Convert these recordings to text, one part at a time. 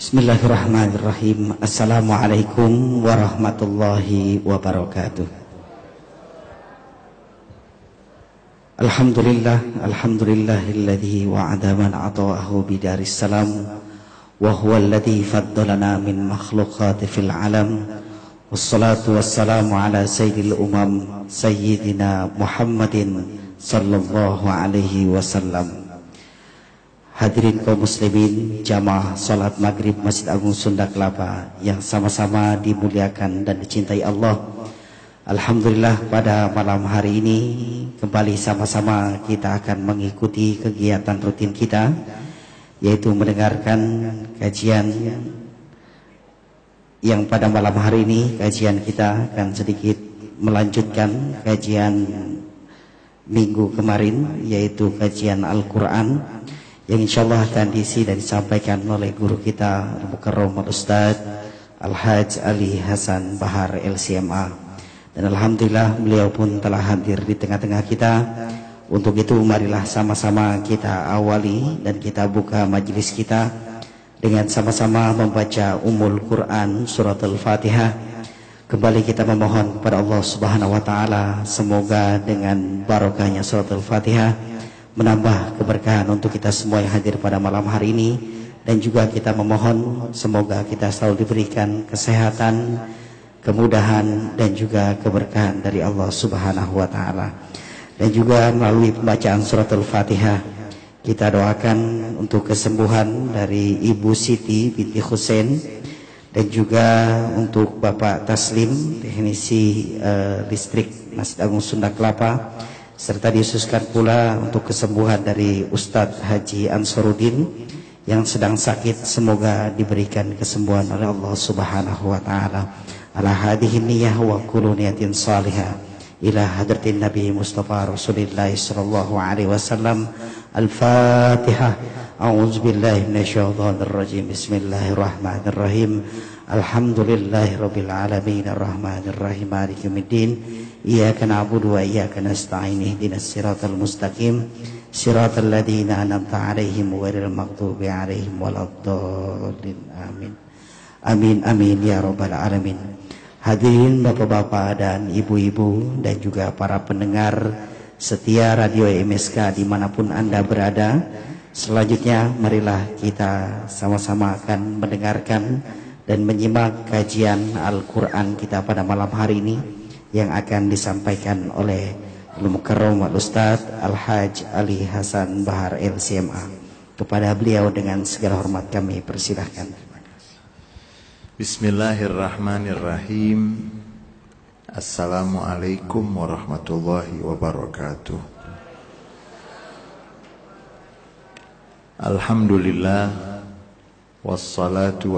Bismillahirrahmanirrahim. Assalamualaikum warahmatullahi wabarakatuh. Alhamdulillah Alhamdulillahilladzi wa'ada man ata'ahu bidaris salam Wa huwa alladzi faddalana min makhlukati fil alam Wassalatu wassalamu ala sayyidil umam Sayyidina Muhammadin sallallahu alaihi wasallam Hadirin kaum muslimin jamaah salat maghrib Masjid Agung Sunda Kelapa yang sama-sama dimuliakan dan dicintai Allah. Alhamdulillah pada malam hari ini kembali sama-sama kita akan mengikuti kegiatan rutin kita yaitu mendengarkan kajian yang pada malam hari ini kajian kita akan sedikit melanjutkan kajian minggu kemarin yaitu kajian Al-Qur'an yang insya Allah akan diisi dan disampaikan oleh guru kita Al-Mukarram Al-Ustaz Al-Haj Ali Hasan Bahar LCMA dan Alhamdulillah beliau pun telah hadir di tengah-tengah kita. Untuk itu marilah sama-sama kita awali dan kita buka majelis kita dengan sama-sama membaca Umul Quran Surat Al-Fatihah Kembali kita memohon kepada Allah Subhanahu wa taala semoga dengan barokahnya surat Al-Fatihah menambah keberkahan untuk kita semua yang hadir pada malam hari ini dan juga kita memohon semoga kita selalu diberikan kesehatan, kemudahan dan juga keberkahan dari Allah Subhanahu wa taala. Dan juga melalui pembacaan surat Al-Fatihah kita doakan untuk kesembuhan dari Ibu Siti binti Husain dan juga untuk Bapak Taslim teknisi uh, listrik Masjid Agung Sunda Kelapa serta dikhususkan pula untuk kesembuhan dari Ustadz Haji Ansarudin yang sedang sakit. Semoga diberikan kesembuhan oleh Allah Subhanahu wa taala. Ala hadhihi niyyah wa kullu niyatin salihah. Ila hadratin Nabi Mustafa Rasulullah sallallahu alaihi wasallam. Al-Fatihah. A'udzu billahi minasyaitonir rajim Bismillahirrahmanirrahim. Alhamdulillahi rabbil alamin. Rahim maliki yaumiddin إياك نعبد وإياك نستعين اهدنا الصراط المستقيم صراط الذين أنعمت عليهم غير المغضوب عليهم ولا الضالين آمين Amin amin ya rabbal alamin. Hadirin bapak-bapak dan ibu-ibu dan juga para pendengar setia radio MSK dimanapun anda berada. Selanjutnya marilah kita sama-sama akan mendengarkan dan menyimak kajian Al-Quran kita pada malam hari ini yang akan disampaikan oleh Al-Mukarram Al-Ustaz Al-Haj Ali Hasan Bahar LCMA. Kepada beliau dengan segala hormat kami persilahkan. Bismillahirrahmanirrahim. Assalamualaikum warahmatullahi wabarakatuh. Alhamdulillah wassalatu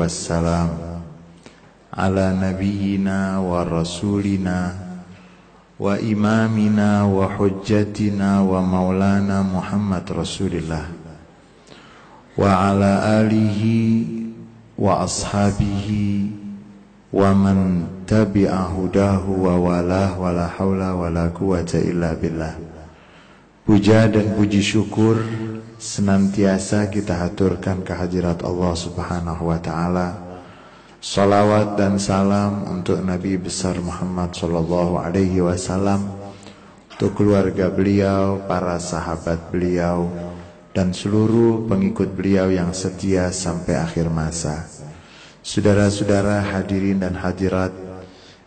ala nabiyyina wa rasulina wa imamina wa hujjatina wa maulana Muhammad Rasulillah wa alihi wa ashabihi wa wa walah wa la hawla billah. Puja dan puji syukur senantiasa kita haturkan kehadirat Allah Subhanahu wa taala Salawat dan salam untuk Nabi besar Muhammad Sallallahu Alaihi Wasallam Untuk keluarga beliau, para sahabat beliau Dan seluruh pengikut beliau yang setia sampai akhir masa. Saudara-saudara hadirin dan hadirat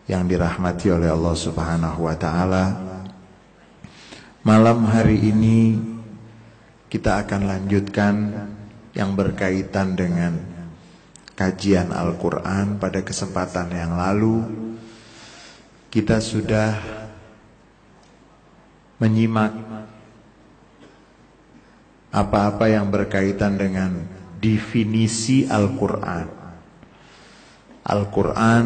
Yang dirahmati oleh Allah Subhanahu Wa Taala Malam hari ini kita akan lanjutkan yang berkaitan dengan kajian Al-Quran pada kesempatan yang lalu kita sudah menyimak apa-apa yang berkaitan dengan definisi Al-Quran. Al-Quran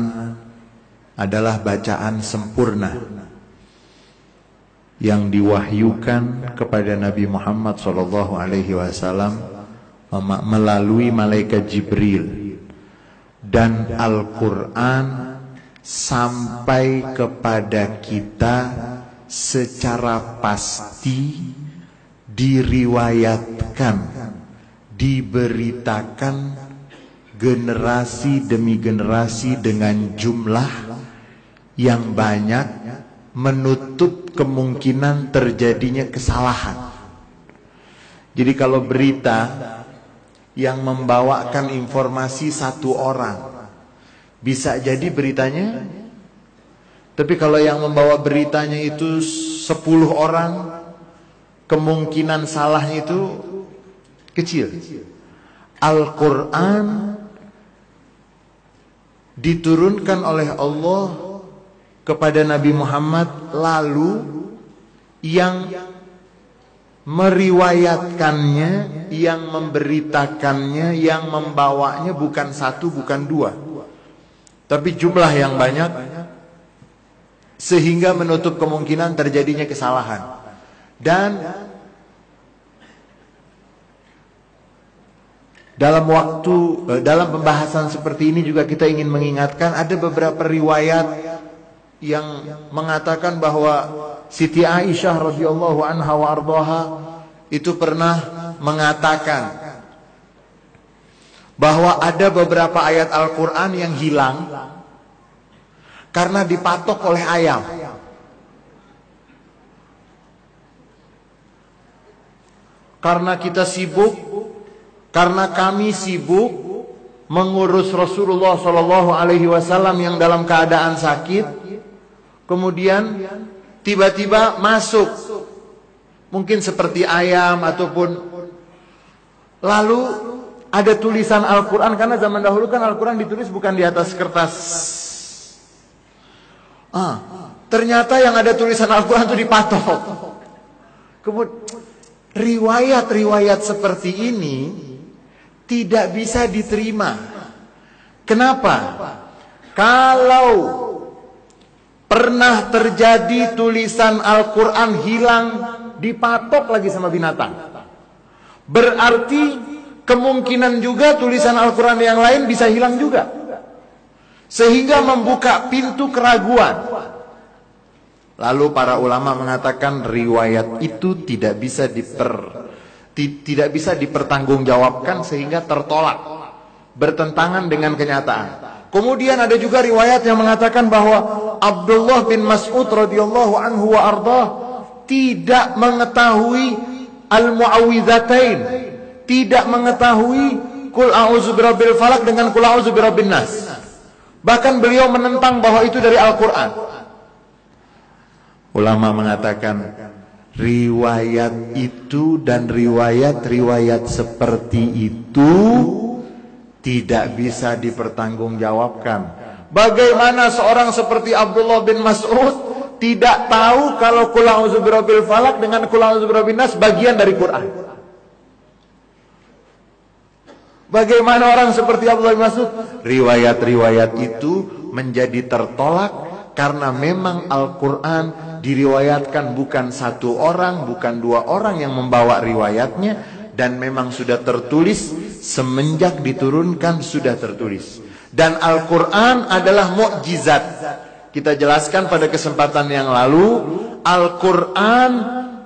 adalah bacaan sempurna yang diwahyukan kepada Nabi Muhammad SAW melalui malaikat Jibril dan Al-Quran sampai kepada kita secara pasti diriwayatkan, diberitakan, generasi demi generasi dengan jumlah yang banyak menutup kemungkinan terjadinya kesalahan. Jadi kalau berita yang membawakan informasi satu orang bisa jadi beritanya tapi kalau yang membawa beritanya itu sepuluh orang kemungkinan salahnya itu kecil. Al-Quran diturunkan oleh Allah kepada Nabi Muhammad lalu yang meriwayatkannya, yang memberitakannya, yang membawanya bukan satu, bukan dua. Tapi jumlah yang banyak sehingga menutup kemungkinan terjadinya kesalahan. Dan dalam waktu eh, dalam pembahasan seperti ini juga kita ingin mengingatkan ada beberapa riwayat yang mengatakan bahwa Siti Aisyah radhiyallahu anha wa ardhaha itu pernah mengatakan bahwa ada beberapa ayat Al-Qur'an yang hilang karena dipatok oleh ayam. Karena kita sibuk, karena kami sibuk mengurus Rasulullah Shallallahu Alaihi Wasallam yang dalam keadaan sakit, kemudian tiba-tiba masuk, mungkin seperti ayam ataupun lalu ada tulisan Al-Quran karena zaman dahulu kan Al-Quran ditulis bukan di atas kertas. Ah, ternyata yang ada tulisan Al-Quran itu dipatok. Kemudian riwayat-riwayat seperti ini tidak bisa diterima. Kenapa? Kalau pernah terjadi tulisan Al-Quran hilang, dipatok lagi sama binatang. Berarti kemungkinan juga tulisan Al-Quran yang lain bisa hilang juga. Sehingga membuka pintu keraguan. Lalu para ulama mengatakan riwayat itu tidak bisa diper tidak bisa dipertanggungjawabkan sehingga tertolak bertentangan dengan kenyataan. Kemudian ada juga riwayat yang mengatakan bahwa Abdullah bin Mas'ud radhiyallahu anhu wa ardah tidak mengetahui al-muawwidzatain, tidak mengetahui kul a'udzu birabbil falak dengan kul a'udzu birabbin nas. Bahkan beliau menentang bahwa itu dari Al-Qur'an. Ulama mengatakan riwayat itu dan riwayat-riwayat seperti itu tidak bisa dipertanggungjawabkan. Bagaimana seorang seperti Abdullah bin Mas'ud tidak tahu kalau kul birabbil falak dengan kul birabbin nas bagian dari Quran? Bagaimana orang seperti Abdullah bin Mas'ud? Riwayat-riwayat itu menjadi tertolak karena memang Al-Quran diriwayatkan bukan satu orang, bukan dua orang yang membawa riwayatnya dan memang sudah tertulis semenjak diturunkan sudah tertulis. Dan Al-Qur'an adalah mukjizat. Kita jelaskan pada kesempatan yang lalu, Al-Qur'an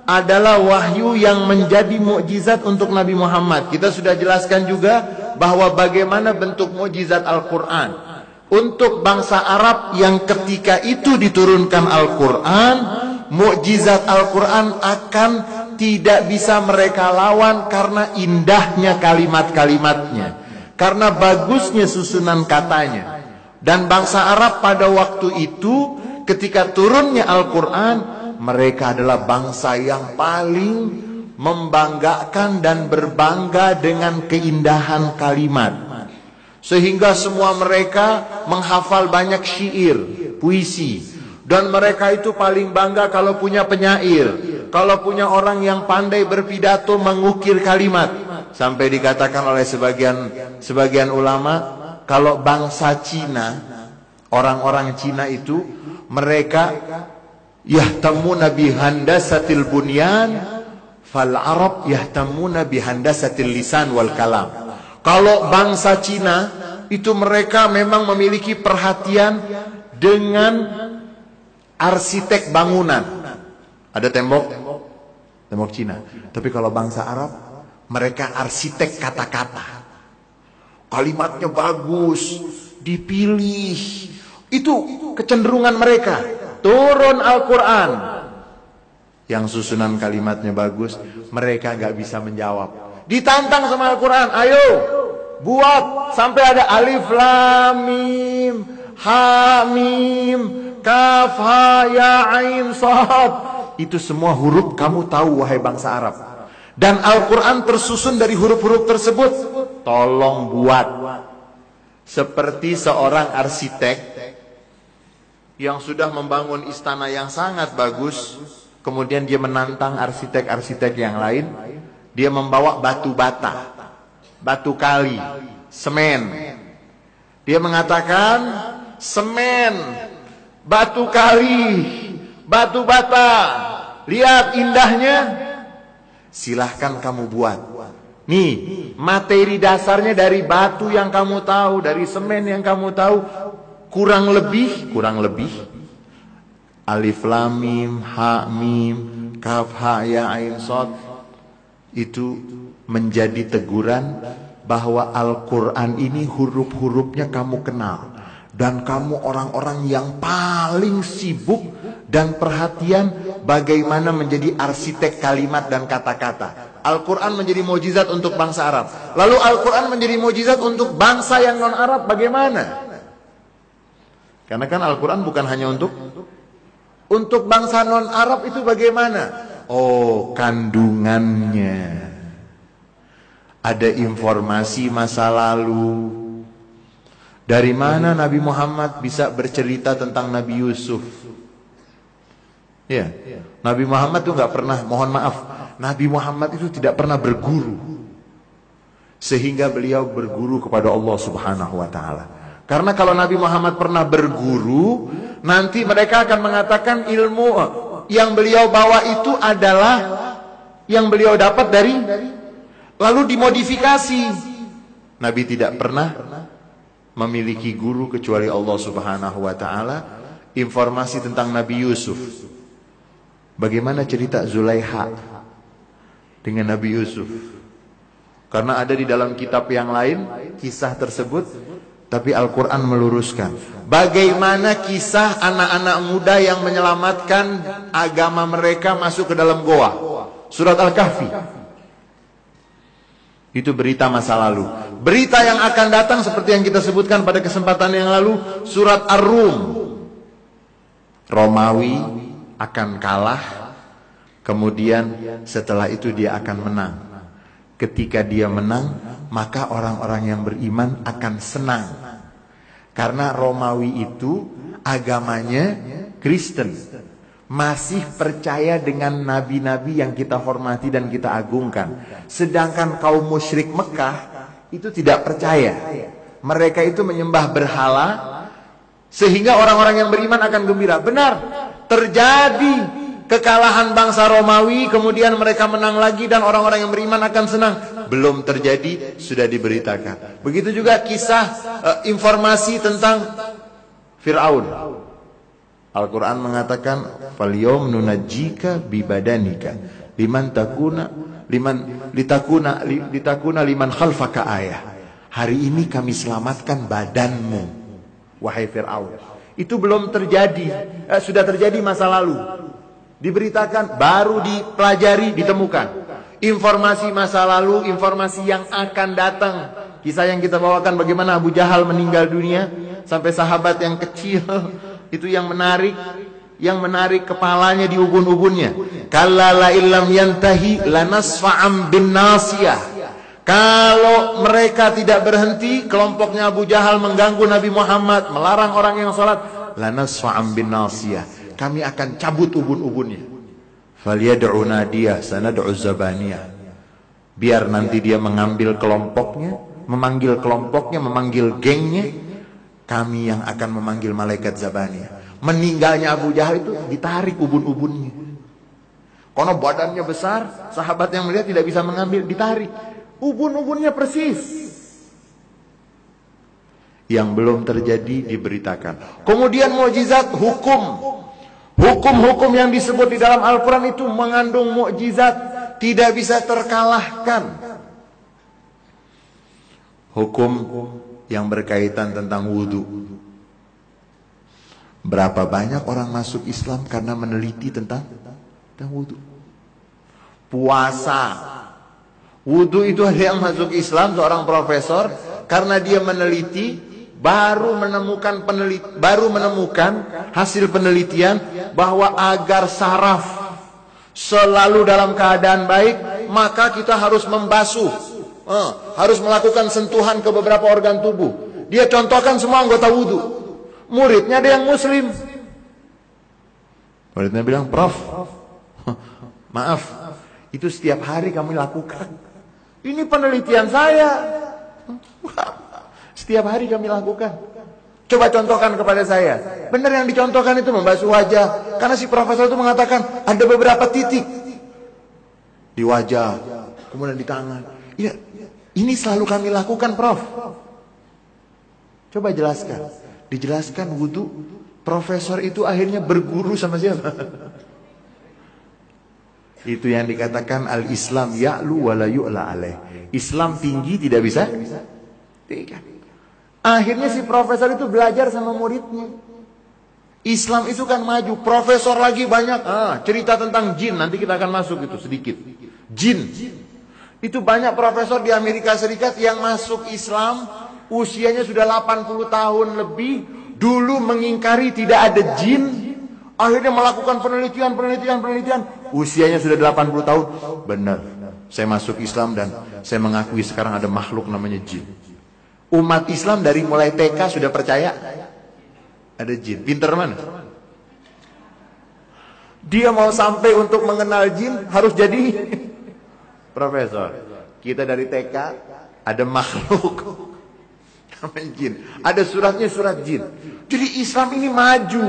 adalah wahyu yang menjadi mukjizat untuk Nabi Muhammad. Kita sudah jelaskan juga bahwa bagaimana bentuk mukjizat Al-Qur'an untuk bangsa Arab yang ketika itu diturunkan Al-Quran, mukjizat Al-Quran akan tidak bisa mereka lawan karena indahnya kalimat-kalimatnya, karena bagusnya susunan katanya. Dan bangsa Arab pada waktu itu ketika turunnya Al-Quran, mereka adalah bangsa yang paling membanggakan dan berbangga dengan keindahan kalimat. Sehingga semua mereka menghafal banyak syair, puisi. Dan mereka itu paling bangga kalau punya penyair. Kalau punya orang yang pandai berpidato mengukir kalimat. Sampai dikatakan oleh sebagian sebagian ulama, kalau bangsa Cina, orang-orang Cina itu, mereka yahtamuna bihandasatil bunyan, fal Arab yahtamuna bihandasatil lisan wal kalam. Kalau bangsa Cina itu mereka memang memiliki perhatian dengan arsitek bangunan. Ada tembok, tembok Cina. Tapi kalau bangsa Arab, mereka arsitek kata-kata. Kalimatnya bagus, dipilih. Itu kecenderungan mereka. Turun Al-Quran. Yang susunan kalimatnya bagus, mereka gak bisa menjawab. Ditantang sama Al-Quran, ayo buat sampai ada alif lam mim ha mim kaf ha ya ain sad. Itu semua huruf kamu tahu wahai bangsa Arab. Dan Al-Quran tersusun dari huruf-huruf tersebut. Tolong buat. Seperti seorang arsitek yang sudah membangun istana yang sangat bagus. Kemudian dia menantang arsitek-arsitek yang lain. Dia membawa batu bata. Batu kali. Semen. Dia mengatakan semen. Batu kali. Batu bata. Lihat indahnya Silahkan kamu buat. Nih, materi dasarnya dari batu yang kamu tahu, dari semen yang kamu tahu, kurang lebih, kurang lebih. Alif lam mim, ha mim, kaf ha ya ain sod itu menjadi teguran bahwa Al-Qur'an ini huruf-hurufnya kamu kenal dan kamu orang-orang yang paling sibuk dan perhatian bagaimana menjadi arsitek kalimat dan kata-kata. Al-Quran menjadi mujizat untuk bangsa Arab. Lalu Al-Quran menjadi mujizat untuk bangsa yang non-Arab bagaimana? Karena kan Al-Quran bukan hanya untuk untuk bangsa non-Arab itu bagaimana? Oh, kandungannya. Ada informasi masa lalu. Dari mana Nabi Muhammad bisa bercerita tentang Nabi Yusuf? Ya. Nabi Muhammad itu nggak pernah, mohon maaf, Nabi Muhammad itu tidak pernah berguru. Sehingga beliau berguru kepada Allah Subhanahu wa taala. Karena kalau Nabi Muhammad pernah berguru, nanti mereka akan mengatakan ilmu yang beliau bawa itu adalah yang beliau dapat dari lalu dimodifikasi. Nabi tidak pernah memiliki guru kecuali Allah Subhanahu wa taala. Informasi tentang Nabi Yusuf Bagaimana cerita Zulaiha dengan Nabi Yusuf? Karena ada di dalam kitab yang lain kisah tersebut, tapi Al-Quran meluruskan. Bagaimana kisah anak-anak muda yang menyelamatkan agama mereka masuk ke dalam goa. Surat Al-Kahfi. Itu berita masa lalu. Berita yang akan datang seperti yang kita sebutkan pada kesempatan yang lalu. Surat Ar-Rum. Romawi akan kalah, kemudian setelah itu dia akan menang. Ketika dia menang, maka orang-orang yang beriman akan senang. Karena Romawi itu agamanya Kristen. Masih percaya dengan nabi-nabi yang kita hormati dan kita agungkan. Sedangkan kaum musyrik Mekah itu tidak percaya. Mereka itu menyembah berhala sehingga orang-orang yang beriman akan gembira. Benar, terjadi kekalahan bangsa Romawi, kemudian mereka menang lagi dan orang-orang yang beriman akan senang. Belum terjadi, sudah diberitakan. Begitu juga kisah uh, informasi tentang Fir'aun. Al-Quran mengatakan, "Falyom nunajika bibadanika liman takuna liman litakuna litakuna liman khalfaka ayah." Hari ini kami selamatkan badanmu, wahai Fir'aun. Itu belum terjadi, eh, sudah terjadi masa lalu. Diberitakan, baru dipelajari, ditemukan. Informasi masa lalu, informasi yang akan datang. Kisah yang kita bawakan bagaimana Abu Jahal meninggal dunia. Sampai sahabat yang kecil, itu yang menarik. Yang menarik kepalanya di ubun-ubunnya. Kalla la illam yantahi lanasfa'am bin nasiyah. Kalau mereka tidak berhenti, kelompoknya Abu Jahal mengganggu Nabi Muhammad, melarang orang yang sholat. Lanasfa'am bin nasiyah. Kami akan cabut ubun-ubunnya. Faliyad'u nadiyah sanad'u zabaniyah. Biar nanti dia mengambil kelompoknya, memanggil kelompoknya, memanggil gengnya. Kami yang akan memanggil malaikat zabaniyah. Meninggalnya Abu Jahal itu ditarik ubun-ubunnya. Karena badannya besar, sahabat yang melihat tidak bisa mengambil, ditarik. Ubun-ubunnya persis. Yang belum terjadi diberitakan. Kemudian mukjizat hukum. Hukum-hukum yang disebut di dalam Al-Quran itu mengandung mukjizat tidak bisa terkalahkan. hukum yang berkaitan tentang wudhu. Berapa banyak orang masuk Islam karena meneliti tentang tentang wudhu. Puasa. Wudhu itu ada yang masuk Islam seorang profesor karena dia meneliti baru menemukan penelit baru menemukan hasil penelitian bahwa agar saraf selalu dalam keadaan baik maka kita harus membasuh uh, harus melakukan sentuhan ke beberapa organ tubuh dia contohkan semua anggota wudhu muridnya ada yang muslim muridnya bilang prof maaf itu setiap hari kami lakukan ini penelitian saya setiap hari kami lakukan. Coba contohkan kepada saya. Benar yang dicontohkan itu membasuh wajah. Karena si profesor itu mengatakan ada beberapa titik. Di wajah. Kemudian di tangan. Ya, ini selalu kami lakukan prof. Coba jelaskan. Dijelaskan wudhu. Profesor itu akhirnya berguru sama siapa? Itu yang dikatakan al-Islam ya'lu wa la yu'la alaih. Islam tinggi tidak bisa? Tidak. Akhirnya si profesor itu belajar sama muridnya. Islam itu kan maju, profesor lagi banyak. Ah, cerita tentang jin, nanti kita akan masuk itu sedikit. Jin. Itu banyak profesor di Amerika Serikat yang masuk Islam, usianya sudah 80 tahun lebih, dulu mengingkari tidak ada jin, akhirnya melakukan penelitian, penelitian, penelitian, usianya sudah 80 tahun. Benar. Saya masuk Islam dan saya mengakui sekarang ada makhluk namanya jin. Umat Islam dari mulai TK sudah percaya ada jin. Pinter mana? Dia mau sampai untuk mengenal jin harus jadi profesor. Kita dari TK ada makhluk namanya jin. Ada suratnya surat jin. Jadi Islam ini maju.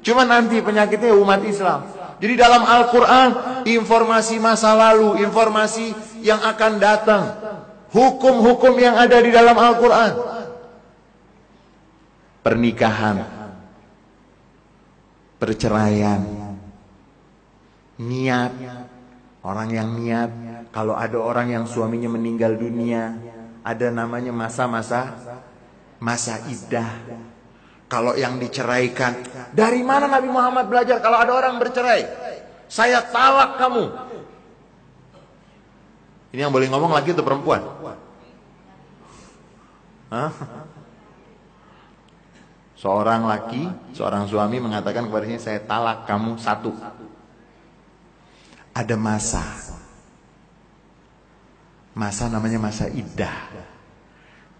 Cuma nanti penyakitnya umat Islam. Jadi dalam Al-Quran informasi masa lalu, informasi yang akan datang hukum-hukum yang ada di dalam Al-Quran. Pernikahan, perceraian, niat, orang yang niat, kalau ada orang yang suaminya meninggal dunia, ada namanya masa-masa masa idah. Kalau yang diceraikan, dari mana Nabi Muhammad belajar kalau ada orang bercerai? Saya talak kamu. Ini yang boleh ngomong lagi atau perempuan? Hah? Seorang laki, seorang suami mengatakan kepadanya, saya talak kamu satu. Ada masa. Masa namanya masa iddah.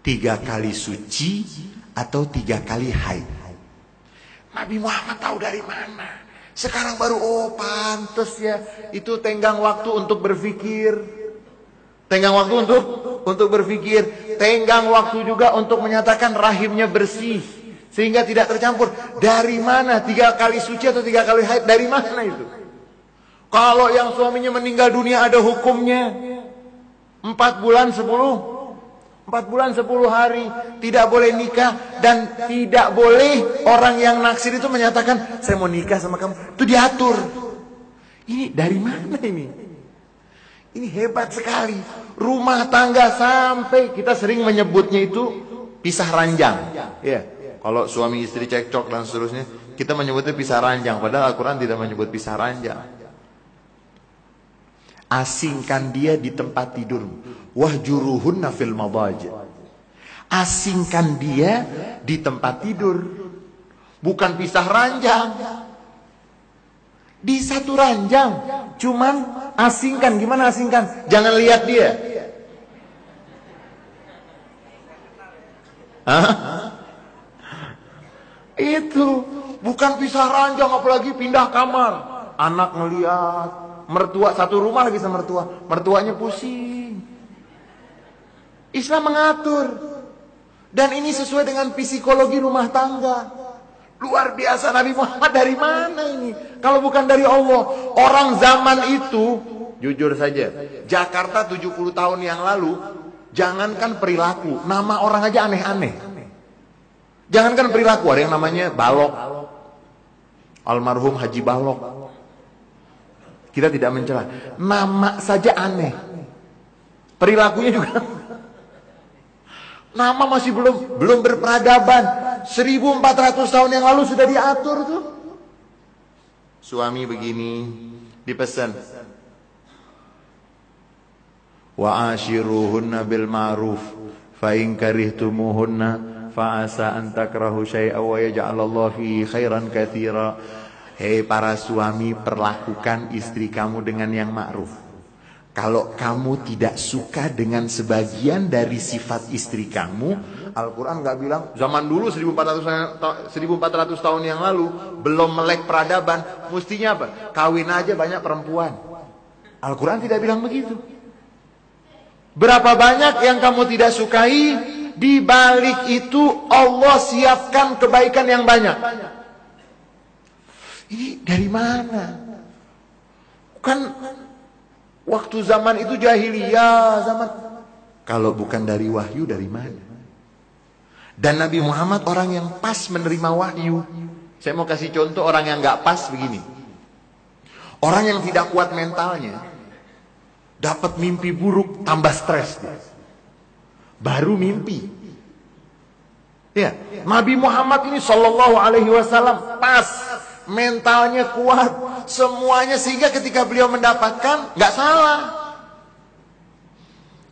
Tiga kali suci atau tiga kali haid. Nabi Muhammad tahu dari mana? Sekarang baru, oh pantas ya. Itu tenggang waktu untuk berpikir. Tenggang waktu untuk untuk berpikir, tenggang waktu juga untuk menyatakan rahimnya bersih sehingga tidak tercampur. Dari mana tiga kali suci atau tiga kali haid? Dari mana itu? Kalau yang suaminya meninggal dunia ada hukumnya empat bulan sepuluh Empat bulan sepuluh hari Tidak boleh nikah Dan tidak boleh orang yang naksir itu menyatakan Saya mau nikah sama kamu Itu diatur Ini dari mana ini Ini hebat sekali. Rumah tangga sampai kita sering menyebutnya itu pisah ranjang. Ya. Kalau suami istri cekcok dan seterusnya, kita menyebutnya pisah ranjang. Padahal Al-Quran tidak menyebut pisah ranjang. Asingkan dia di tempat tidur. Wahjuruhunna fil madaji. Asingkan dia di tempat tidur. Bukan pisah ranjang. Di satu ranjang. Cuman asingkan. Gimana asingkan? Jangan lihat dia. Hah? Itu. Bukan pisah ranjang apalagi pindah kamar. Anak ngeliat. Mertua satu rumah lagi sama mertua. Mertuanya pusing. Islam mengatur. Dan ini sesuai dengan psikologi rumah tangga. Luar biasa Nabi Muhammad dari mana ini? Kalau bukan dari Allah. Orang zaman itu, jujur saja, Jakarta 70 tahun yang lalu, jangankan perilaku, nama orang aja aneh-aneh. Jangankan perilaku, ada yang namanya Balok. Almarhum Haji Balok. Kita tidak mencela. Nama saja aneh. Perilakunya juga. Nama masih belum belum berperadaban. 1400 tahun yang lalu sudah diatur tuh. Suami begini dipesan. Wa ashiruhunna bil ma'ruf fa in karihtumuhunna fa asa an takrahu wa yaj'alallahu fi khairan katsira. Hei para suami perlakukan istri kamu dengan yang ma'ruf. Kalau kamu tidak suka dengan sebagian dari sifat istri kamu, Al-Quran nggak bilang zaman dulu 1400, 1400 tahun yang lalu belum melek peradaban, mestinya apa? Kawin aja banyak perempuan. Al-Quran tidak bilang begitu. Berapa banyak yang kamu tidak sukai, di balik itu Allah siapkan kebaikan yang banyak. Ini dari mana? Kan Waktu zaman itu jahiliyah, zaman kalau bukan dari wahyu dari mana? Dan Nabi Muhammad orang yang pas menerima wahyu. Saya mau kasih contoh orang yang nggak pas begini. Orang yang tidak kuat mentalnya dapat mimpi buruk tambah stres Baru mimpi. Ya, Nabi Muhammad ini Shallallahu Alaihi Wasallam pas mentalnya kuat, semuanya sehingga ketika beliau mendapatkan nggak salah.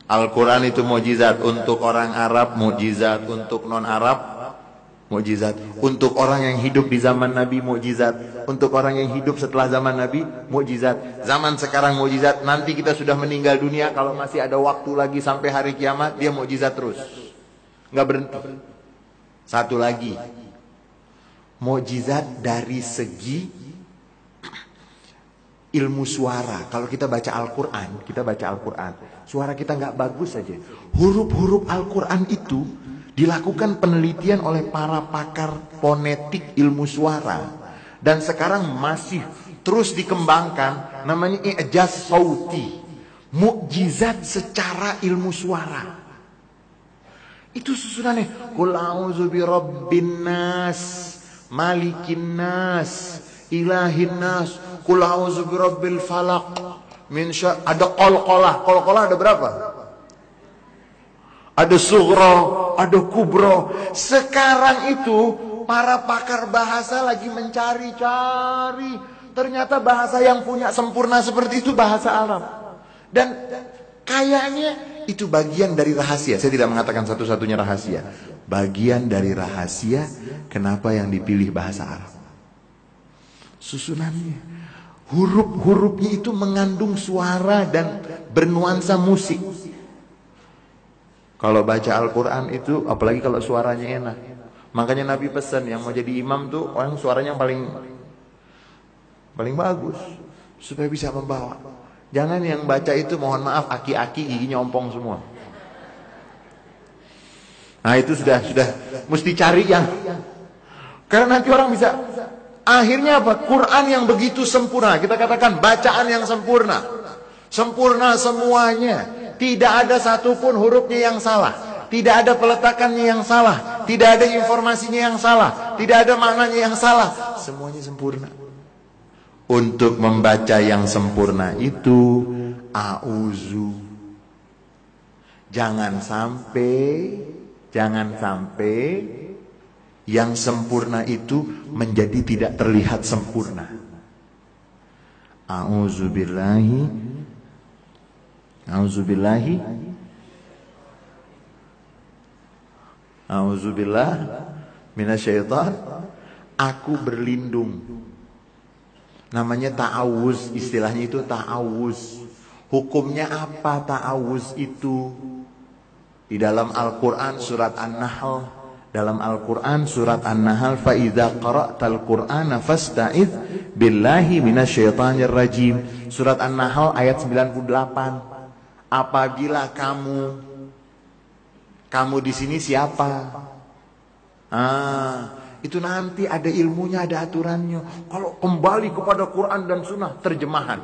Al-Quran itu mujizat untuk orang Arab, mujizat untuk non Arab, mujizat untuk orang yang hidup di zaman Nabi, mujizat untuk orang yang hidup setelah zaman Nabi, mujizat. Zaman sekarang mujizat, nanti kita sudah meninggal dunia, kalau masih ada waktu lagi sampai hari kiamat, dia mujizat terus, nggak berhenti. Satu lagi, mukjizat dari segi ilmu suara. Kalau kita baca Al-Quran, kita baca Al-Quran, suara kita nggak bagus saja. Huruf-huruf Al-Quran itu dilakukan penelitian oleh para pakar fonetik ilmu suara. Dan sekarang masih terus dikembangkan, namanya ijaz sauti. Mukjizat secara ilmu suara. Itu susunannya. Qul a'udzu birabbin nas malikin nas, ilahin nas, kul a'udzu birabbil falaq, min ada qalqalah. Qalqalah ada berapa? Ada sughra, ada kubro. Sekarang itu para pakar bahasa lagi mencari-cari. Ternyata bahasa yang punya sempurna seperti itu bahasa Arab. Dan kayaknya itu bagian dari rahasia. Saya tidak mengatakan satu-satunya rahasia bagian dari rahasia kenapa yang dipilih bahasa Arab. Susunannya. Huruf-hurufnya itu mengandung suara dan bernuansa musik. Kalau baca Al-Quran itu, apalagi kalau suaranya enak. Makanya Nabi pesan yang mau jadi imam tuh orang suaranya yang paling paling bagus supaya bisa membawa. Jangan yang baca itu mohon maaf aki-aki giginya ompong semua. Nah itu sudah sudah mesti cari yang karena nanti orang bisa akhirnya apa? Quran yang begitu sempurna. Kita katakan bacaan yang sempurna. Sempurna semuanya. Tidak ada satupun hurufnya yang salah. Tidak ada peletakannya yang salah. Tidak ada informasinya yang salah. Tidak ada maknanya yang salah. Semuanya sempurna. Untuk membaca yang sempurna itu auzu. Jangan sampai Jangan sampai yang sempurna itu menjadi tidak terlihat sempurna. A'udzubillahi A'udzubillahi A'udzubillah minasyaitan. Aku berlindung. Namanya ta'awuz Istilahnya itu ta'awuz. Hukumnya apa ta'awuz itu di dalam Al-Quran surat An-Nahl dalam Al-Quran surat An-Nahl fa idza qara'tal Qur'ana fasta'idz billahi minasyaitonir rajim. Surat An-Nahl ayat 98. Apabila kamu kamu di sini siapa? Ah, itu nanti ada ilmunya, ada aturannya. Kalau kembali kepada Quran dan Sunnah, terjemahan.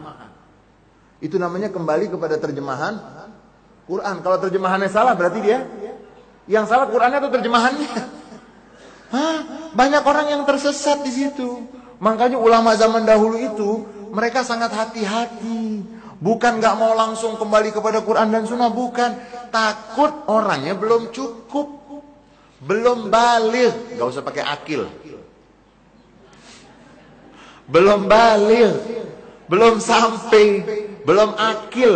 Itu namanya kembali kepada terjemahan Quran. Kalau terjemahannya salah berarti dia yang salah Qurannya atau terjemahannya? Hah? Banyak orang yang tersesat di situ. Makanya ulama zaman dahulu itu mereka sangat hati-hati. Bukan nggak mau langsung kembali kepada Quran dan Sunnah, bukan. Takut orangnya belum cukup, belum balik, nggak usah pakai akil. Belum balik, belum sampai, belum akil.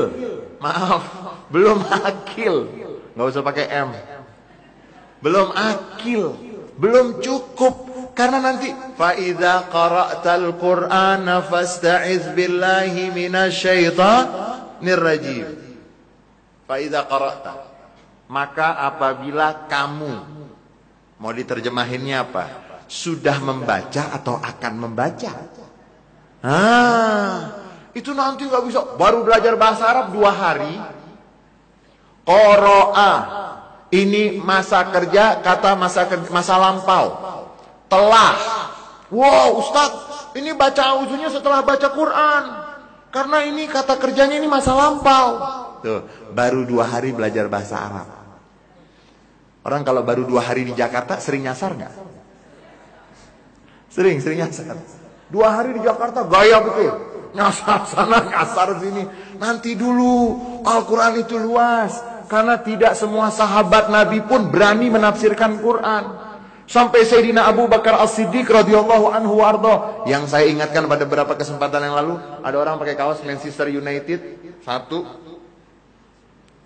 Maaf, belum akil. Nggak usah pakai M. Belum akil, belum cukup. Karena nanti faida qara'tal Qur'ana fasta'iz billahi minasyaitonir rajim. Faida qara'ta. Maka apabila kamu mau diterjemahinnya apa? Sudah membaca atau akan membaca? Ah, itu nanti nggak bisa. Baru belajar bahasa Arab dua hari. Qara'a. Ini masa kerja, kata masa kerja, masa lampau telah. Wow, Ustaz, ini baca auzunya setelah baca Quran. Karena ini kata kerjanya ini masa lampau. Tuh, baru dua hari belajar bahasa Arab. Orang kalau baru dua hari di Jakarta sering nyasar nggak? Sering, sering nyasar. Dua hari di Jakarta gaya betul. Nyasar sana, nyasar sini. Nanti dulu Al-Quran itu luas. Karena tidak semua sahabat Nabi pun berani menafsirkan Quran. Sampai Sayyidina Abu Bakar As-Siddiq radhiyallahu anhu wardo. Yang saya ingatkan pada beberapa kesempatan yang lalu, ada orang pakai kaos Manchester United, satu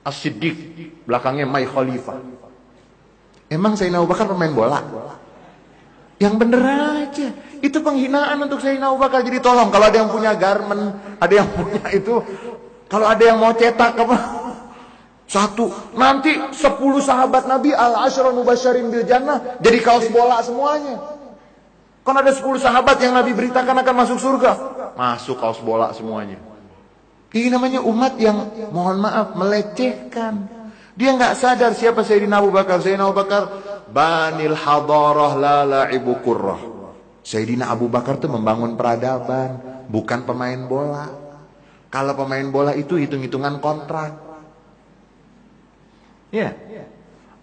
As-Siddiq, belakangnya My Khalifah. Emang Sayyidina Abu Bakar pemain bola? Yang bener aja. Itu penghinaan untuk Sayyidina Abu Bakar. Jadi tolong kalau ada yang punya garment, ada yang punya itu, kalau ada yang mau cetak apa, satu. Nanti sepuluh sahabat Nabi al-asyra mubasyarin bil jannah jadi kaos bola semuanya. Kan ada sepuluh sahabat yang Nabi beritakan akan masuk surga. Masuk kaos bola semuanya. Ini namanya umat yang mohon maaf melecehkan. Dia nggak sadar siapa Sayyidina Abu Bakar. Sayyidina Abu Bakar banil hadarah la ibu kurrah. Sayyidina Abu Bakar itu membangun peradaban, bukan pemain bola. Kalau pemain bola itu hitung-hitungan kontrak. Ya.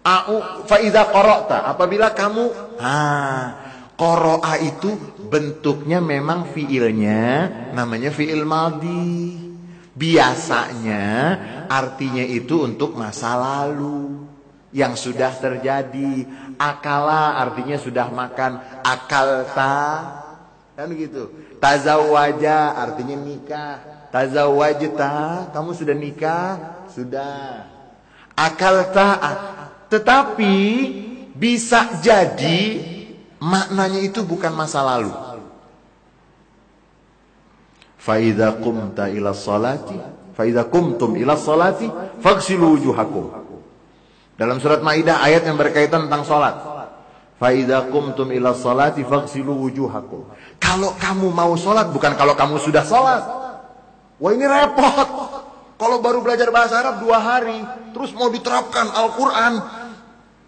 Au faida korokta. Apabila kamu, ah, koroa itu bentuknya memang fiilnya namanya fiil maldi. Biasanya artinya itu untuk masa lalu yang sudah terjadi. Akala artinya sudah makan. Akalta kan gitu. Tazawaja artinya nikah. Tazawajta kamu sudah nikah? Sudah akal taat. Tetapi bisa jadi maknanya itu bukan masa lalu. Faida kumta ila salati, faida kumtum ila salati, faksilu wujuhakum. Dalam surat Maidah ayat yang berkaitan tentang salat. Faida kumtum ila salati, faksilu wujuhakum. Kalau kamu mau salat bukan kalau kamu sudah salat. Wah ini repot. Kalau baru belajar bahasa Arab dua hari, terus mau diterapkan Al-Quran,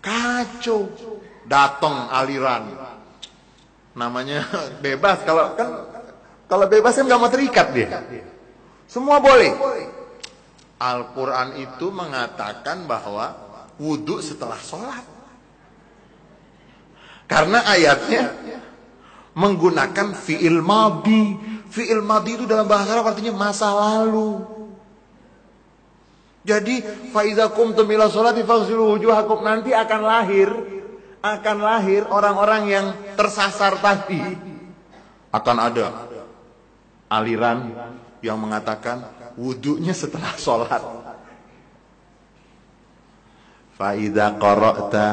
kacau. Datang aliran, namanya bebas. Kalau kan kalau bebas kan nggak mau terikat dia. Semua boleh. Al-Quran itu mengatakan bahwa wudhu setelah sholat. Karena ayatnya menggunakan fi'il madi. Fi'il madi itu dalam bahasa Arab artinya masa lalu. Jadi faiza kumtum ila sholati faghsilu wujuhakum nanti akan lahir akan lahir orang-orang yang tersasar tadi akan ada aliran yang mengatakan wudhunya setelah sholat. Faida qara'ta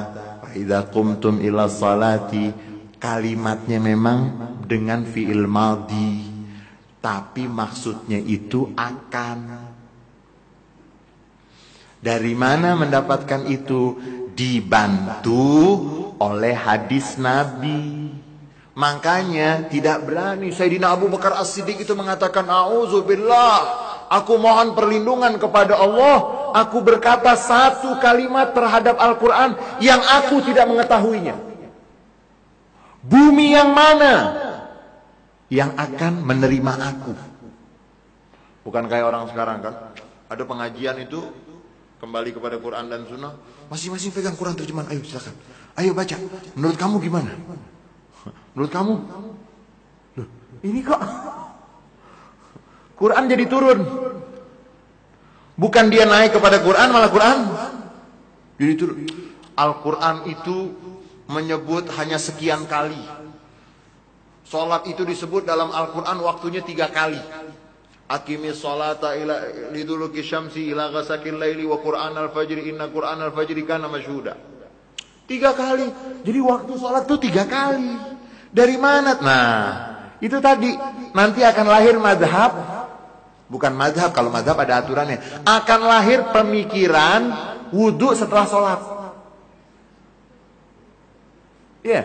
faida kumtum ila salati kalimatnya memang dengan fiil maldi tapi maksudnya itu akan dari mana mendapatkan itu? Dibantu oleh hadis Nabi. Makanya tidak berani Sayyidina Abu Bakar As-Siddiq itu mengatakan A'udzubillah Aku mohon perlindungan kepada Allah Aku berkata satu kalimat terhadap Al-Quran Yang aku tidak mengetahuinya Bumi yang mana Yang akan menerima aku Bukan kayak orang sekarang kan Ada pengajian itu kembali kepada Quran dan Sunnah, masing-masing pegang Quran terjemahan. Ayo silakan, ayo baca. Menurut kamu gimana? Menurut kamu? Ini kok Quran jadi turun. Bukan dia naik kepada Quran malah Quran. Jadi itu Al-Quran itu menyebut hanya sekian kali. Salat itu disebut dalam Al-Quran waktunya tiga kali. Akimi salata ila liduluki syamsi ila ghasakil laili wa Quran al-fajri inna Quran al-fajri kana masyhuda. Tiga kali. Jadi waktu salat itu tiga kali. Dari mana? Nah, itu tadi nanti akan lahir madhab bukan madhab kalau madhab ada aturannya akan lahir pemikiran wudhu setelah sholat Iya.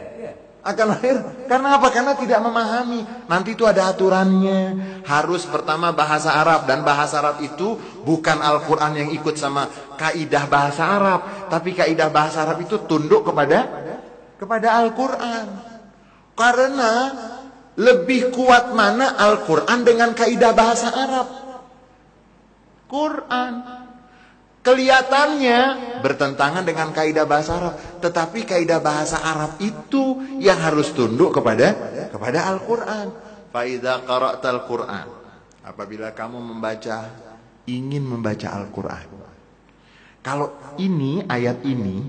Akan lahir. Karena apa? Karena tidak memahami. Nanti itu ada aturannya. Harus pertama bahasa Arab. Dan bahasa Arab itu bukan Al-Quran yang ikut sama kaidah bahasa Arab. Tapi kaidah bahasa Arab itu tunduk kepada kepada Al-Quran. Karena lebih kuat mana Al-Quran dengan kaidah bahasa Arab. Quran. Kelihatannya bertentangan dengan kaidah bahasa Arab, tetapi kaidah bahasa Arab itu yang harus tunduk kepada kepada Al-Qur'an. Faida qara'tal Qur'an. Apabila kamu membaca ingin membaca Al-Qur'an. Kalau ini ayat ini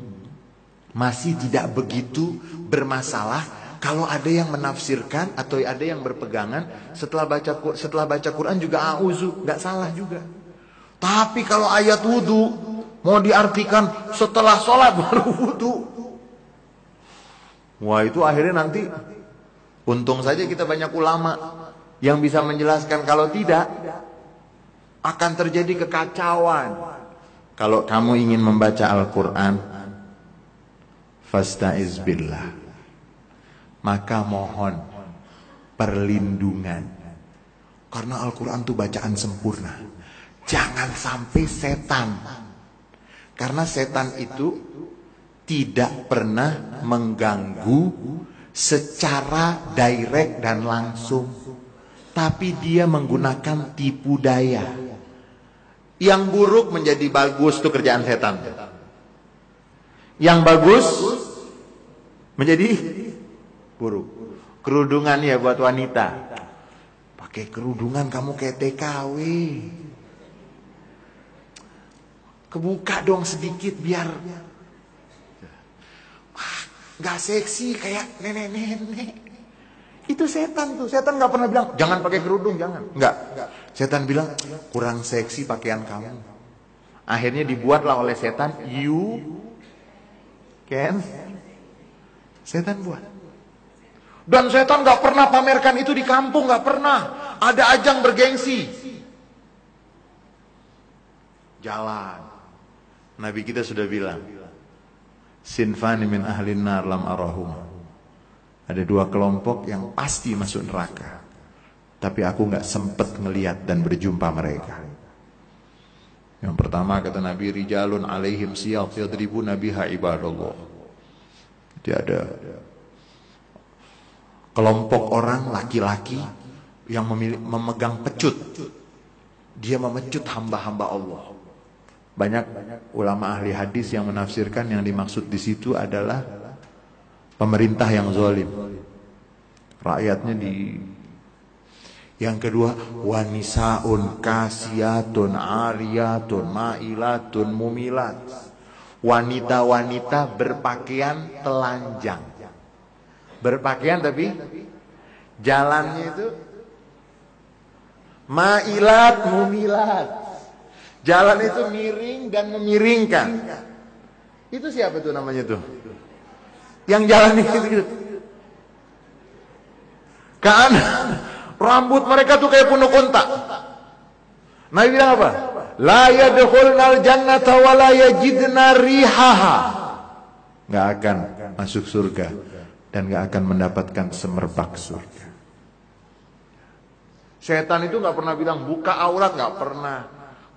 masih tidak begitu bermasalah kalau ada yang menafsirkan atau ada yang berpegangan setelah baca setelah baca Quran juga auzu, nggak salah juga. Tapi kalau ayat wudhu mau diartikan setelah sholat baru wudhu. Wah itu akhirnya nanti untung saja kita banyak ulama yang bisa menjelaskan kalau tidak akan terjadi kekacauan. Kalau kamu ingin membaca Al-Quran, fasta'iz billah. Maka mohon perlindungan. Karena Al-Quran itu bacaan sempurna. Jangan sampai setan. Karena setan itu tidak pernah mengganggu secara direct dan langsung. Tapi dia menggunakan tipu daya. Yang buruk menjadi bagus itu kerjaan setan. Yang bagus menjadi buruk. Kerudungan ya buat wanita. Pakai kerudungan kamu kayak TKW. Kebuka dong sedikit biar Wah, gak seksi kayak nenek-nenek. Itu setan tuh. Setan gak pernah bilang jangan pakai kerudung, jangan. Enggak. Setan bilang kurang seksi pakaian kamu. Akhirnya dibuatlah oleh setan you can setan buat. Dan setan gak pernah pamerkan itu di kampung, gak pernah. Ada ajang bergengsi. Jalan. Nabi kita sudah bilang, Sinfani min ahlin nar lam arahum. Ada dua kelompok yang pasti masuk neraka. Tapi aku nggak sempet ngeliat dan berjumpa mereka. Yang pertama kata Nabi rijalun alaihim siyaq yadribu nabiha ibadallah. Jadi ada kelompok orang laki-laki yang memilih, memegang pecut. Dia memecut hamba-hamba Allah. Banyak ulama ahli hadis yang menafsirkan yang dimaksud di situ adalah pemerintah yang zalim. Rakyatnya di yang kedua wanisaun kasiatun ariyatun mailatun mumilat. Wanita-wanita berpakaian telanjang. Berpakaian tapi jalannya itu mailat mumilat. Jalan itu miring dan memiringkan. Itu siapa tuh namanya tuh? Yang jalan itu gitu. Kan rambut mereka tuh kayak punuk unta. Nabi bilang apa? La yadkhulnal jannata wa la yajidna rihaha. Enggak akan masuk surga dan enggak akan mendapatkan semerbak surga. Setan itu enggak pernah bilang buka aurat, enggak pernah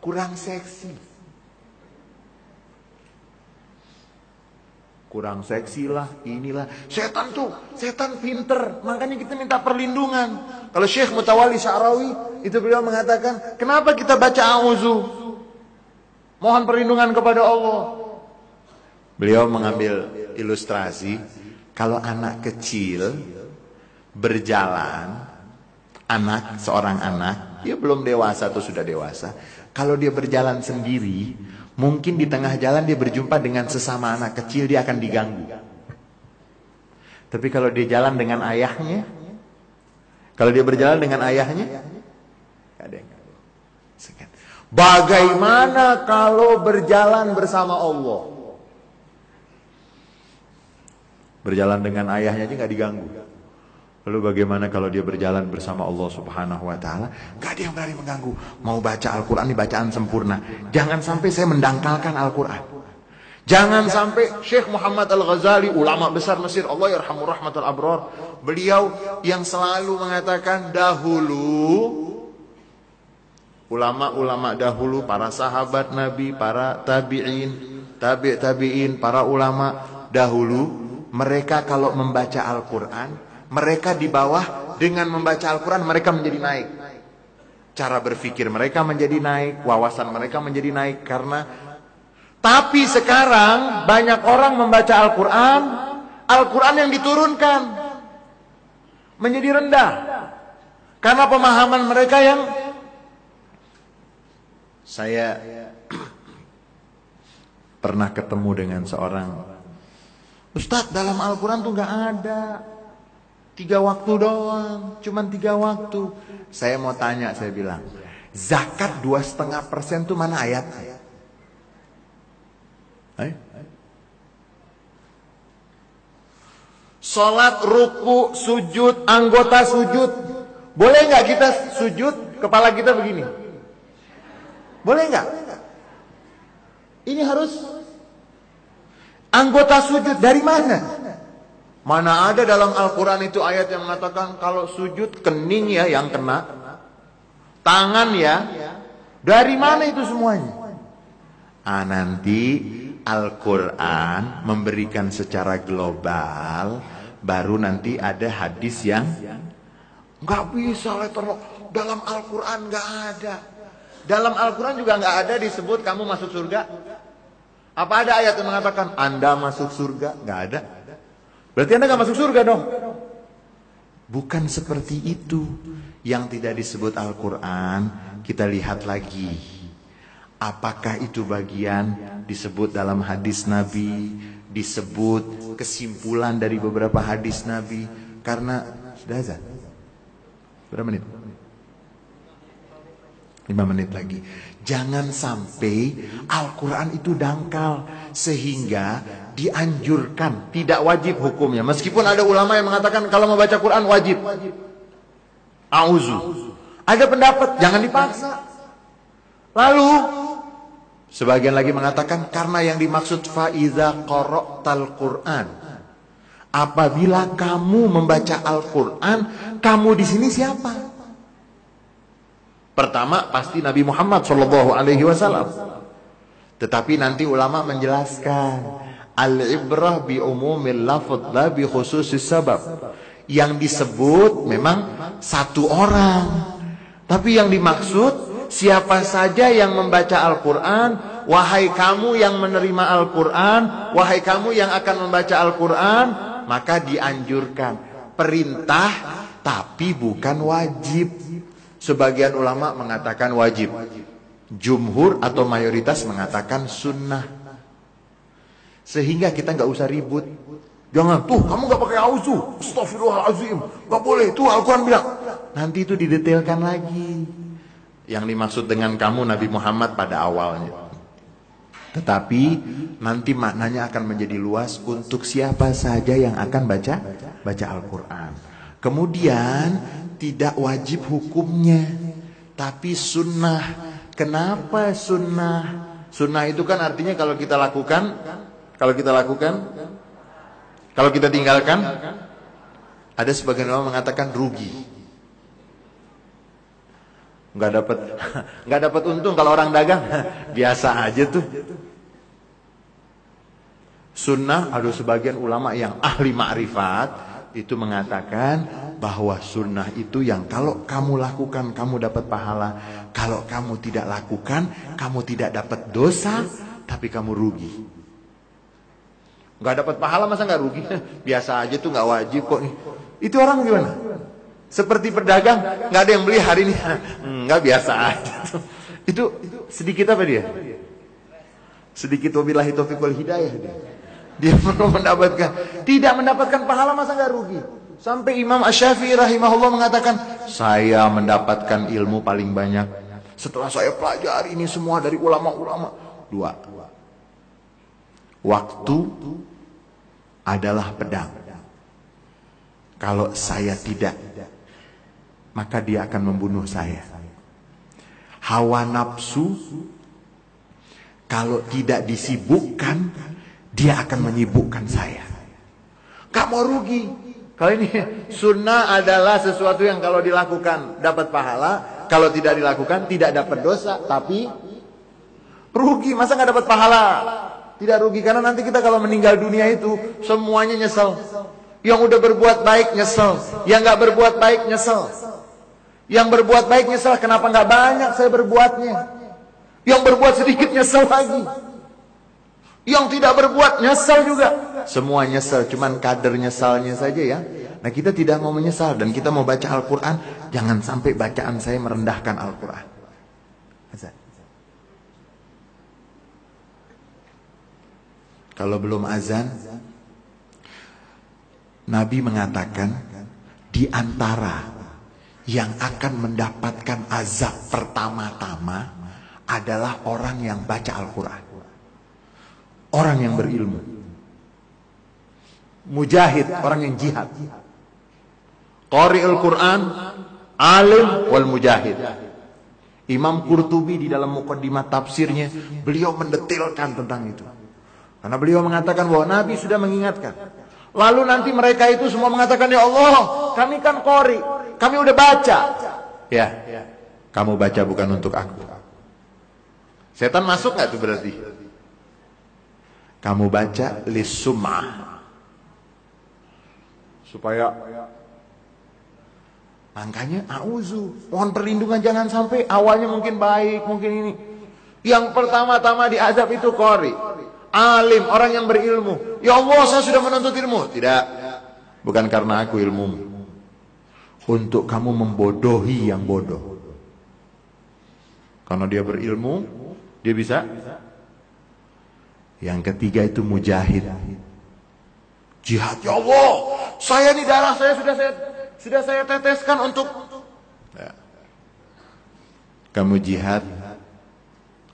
kurang seksi. Kurang seksi lah, inilah. Setan tuh, setan pinter. Makanya kita minta perlindungan. Kalau Syekh Mutawali Sya'rawi, itu beliau mengatakan, kenapa kita baca auzu? Mohon perlindungan kepada Allah. Beliau mengambil ilustrasi, kalau anak kecil berjalan, anak, seorang anak, dia belum dewasa atau sudah dewasa, Kalau dia berjalan sendiri, mungkin di tengah jalan dia berjumpa dengan sesama anak kecil, dia akan diganggu. Tapi kalau dia jalan dengan ayahnya, kalau dia berjalan dengan ayahnya, Bagaimana kalau berjalan bersama Allah? Berjalan dengan ayahnya aja nggak diganggu. Lalu bagaimana kalau dia berjalan bersama Allah Subhanahu wa taala? Gak ada yang berani mengganggu. Mau baca Al-Qur'an ini bacaan sempurna. Jangan sampai saya mendangkalkan Al-Qur'an. Jangan sampai Syekh Muhammad Al-Ghazali, ulama besar Mesir, Allah yarhamu rahmatul abrar, beliau yang selalu mengatakan dahulu ulama-ulama dahulu, para sahabat Nabi, para tabi'in, tabi' tabi'in, para ulama dahulu, mereka kalau membaca Al-Quran, mereka di bawah dengan membaca Al-Quran mereka menjadi naik. Cara berpikir mereka menjadi naik, wawasan mereka menjadi naik karena tapi sekarang banyak orang membaca Al-Quran, Al-Quran yang diturunkan menjadi rendah. Karena pemahaman mereka yang saya pernah ketemu dengan seorang Ustadz dalam Al-Quran tuh nggak ada tiga waktu doang, cuman tiga waktu. Saya mau tanya, saya bilang, zakat dua setengah persen tuh mana ayat? Ayo. Sholat, ruku, sujud, anggota sujud. Boleh nggak kita sujud, kepala kita begini? Boleh nggak? Ini harus anggota sujud dari mana? Mana ada dalam Al-Quran itu ayat yang mengatakan kalau sujud kening ya yang kena, tangan ya. Dari mana itu semuanya? Ah nanti Al-Quran memberikan secara global, baru nanti ada hadis yang nggak bisa dalam Al-Quran nggak ada. Dalam Al-Quran juga nggak ada disebut kamu masuk surga. Apa ada ayat yang mengatakan Anda masuk surga? Nggak ada. Berarti Anda nggak masuk surga dong. Bukan seperti itu yang tidak disebut Al-Quran. Kita lihat lagi. Apakah itu bagian disebut dalam hadis Nabi, disebut kesimpulan dari beberapa hadis Nabi? Karena sudah azan. Berapa menit? 5 menit lagi. Jangan sampai Al-Quran itu dangkal. Sehingga dianjurkan. Tidak wajib hukumnya. Meskipun ada ulama yang mengatakan kalau membaca Quran wajib. Auzu. Ada pendapat. Jangan dipaksa. Lalu. Sebagian lagi mengatakan karena yang dimaksud faiza tal Quran. Apabila kamu membaca Al-Quran, kamu di sini siapa? Pertama pasti Nabi Muhammad Shallallahu Alaihi Wasallam. Tetapi nanti ulama menjelaskan al-ibrah bi umumil lafad la bi khususis sabab. Yang disebut memang satu orang. Tapi yang dimaksud siapa saja yang membaca Al-Quran, wahai kamu yang menerima Al-Quran, wahai kamu yang akan membaca Al-Quran, maka dianjurkan perintah tapi bukan wajib. Sebagian ulama mengatakan wajib. Jumhur atau mayoritas mengatakan sunnah. Sehingga kita nggak usah ribut. Jangan, tuh kamu nggak pakai auzu. Astagfirullahaladzim. Nggak boleh, tuh Al-Quran bilang. Nanti itu didetailkan lagi. Yang dimaksud dengan kamu Nabi Muhammad pada awalnya. Tetapi nanti maknanya akan menjadi luas untuk siapa saja yang akan baca baca Al-Quran. Kemudian tidak wajib hukumnya, tapi sunnah. Kenapa sunnah? Sunnah itu kan artinya kalau kita lakukan, kalau kita lakukan, kalau kita tinggalkan, ada sebagian orang mengatakan rugi. Nggak dapat, nggak dapat untung kalau orang dagang, biasa aja tuh. Sunnah ada sebagian ulama yang ahli ma'rifat itu mengatakan bahwa sunnah itu yang kalau kamu lakukan kamu dapat pahala, kalau kamu tidak lakukan kamu tidak dapat dosa, tapi kamu rugi. Gak dapat pahala masa nggak rugi? Biasa aja tuh nggak wajib kok. Itu orang gimana? Seperti pedagang, nggak ada yang beli hari ini, nggak biasa aja. Itu sedikit apa dia? Sedikit wabillahi taufiq wal hidayah dia. Dia perlu mendapatkan tidak mendapatkan pahala masa nggak rugi. Sampai Imam Asy-Syafi'i rahimahullah mengatakan, "Saya mendapatkan ilmu paling banyak setelah saya pelajari ini semua dari ulama-ulama." Dua. Waktu adalah pedang. Kalau saya tidak, maka dia akan membunuh saya. Hawa nafsu, kalau tidak disibukkan, dia akan menyibukkan saya. Gak mau rugi. Kalau ini sunnah adalah sesuatu yang kalau dilakukan dapat pahala, kalau tidak dilakukan tidak dapat dosa, tapi rugi. Masa nggak dapat pahala? Tidak rugi karena nanti kita kalau meninggal dunia itu semuanya nyesel. Yang udah berbuat baik nyesel, yang nggak berbuat baik nyesel. Yang berbuat baik nyesel, kenapa nggak banyak saya berbuatnya? Yang berbuat sedikit nyesel lagi. Yang tidak berbuat nyesal juga. Semua nyesal, cuman kader nyesalnya saja ya. Nah kita tidak mau menyesal dan kita mau baca Al-Quran. Jangan sampai bacaan saya merendahkan Al-Quran. Kalau belum azan, Nabi mengatakan di antara yang akan mendapatkan azab pertama-tama adalah orang yang baca Al-Quran. Orang yang berilmu. Mujahid, orang yang jihad. Qari Al-Quran, alim wal mujahid. Imam Qurtubi di dalam mukaddimah tafsirnya, beliau mendetilkan tentang itu. Karena beliau mengatakan bahwa Nabi sudah mengingatkan. Lalu nanti mereka itu semua mengatakan, Ya Allah, kami kan qari, kami udah baca. Ya, kamu baca bukan untuk aku. Setan masuk gak tuh berarti? Kamu baca lisumah. Supaya Makanya auzu, mohon perlindungan jangan sampai awalnya mungkin baik, mungkin ini. Yang pertama-tama diazab itu kori. Alim, orang yang berilmu. Ya Allah, saya sudah menuntut ilmu. Tidak. Bukan karena aku ilmu. Untuk kamu membodohi yang bodoh. Karena dia berilmu, dia bisa yang ketiga itu mujahid. Jihad ya Allah, saya ini darah saya sudah saya sudah saya teteskan untuk ya. kamu jihad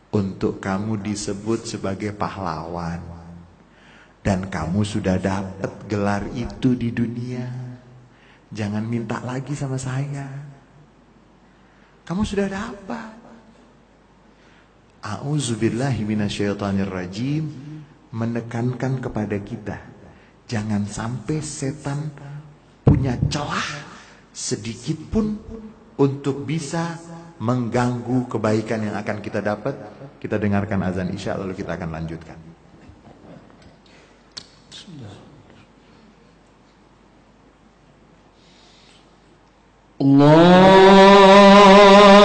untuk kamu disebut sebagai pahlawan dan kamu sudah dapat gelar itu di dunia. Jangan minta lagi sama saya. Kamu sudah dapat. A'udzubillahi rajim menekankan kepada kita jangan sampai setan punya celah sedikit pun untuk bisa mengganggu kebaikan yang akan kita dapat. Kita dengarkan azan Isya lalu kita akan lanjutkan. Allah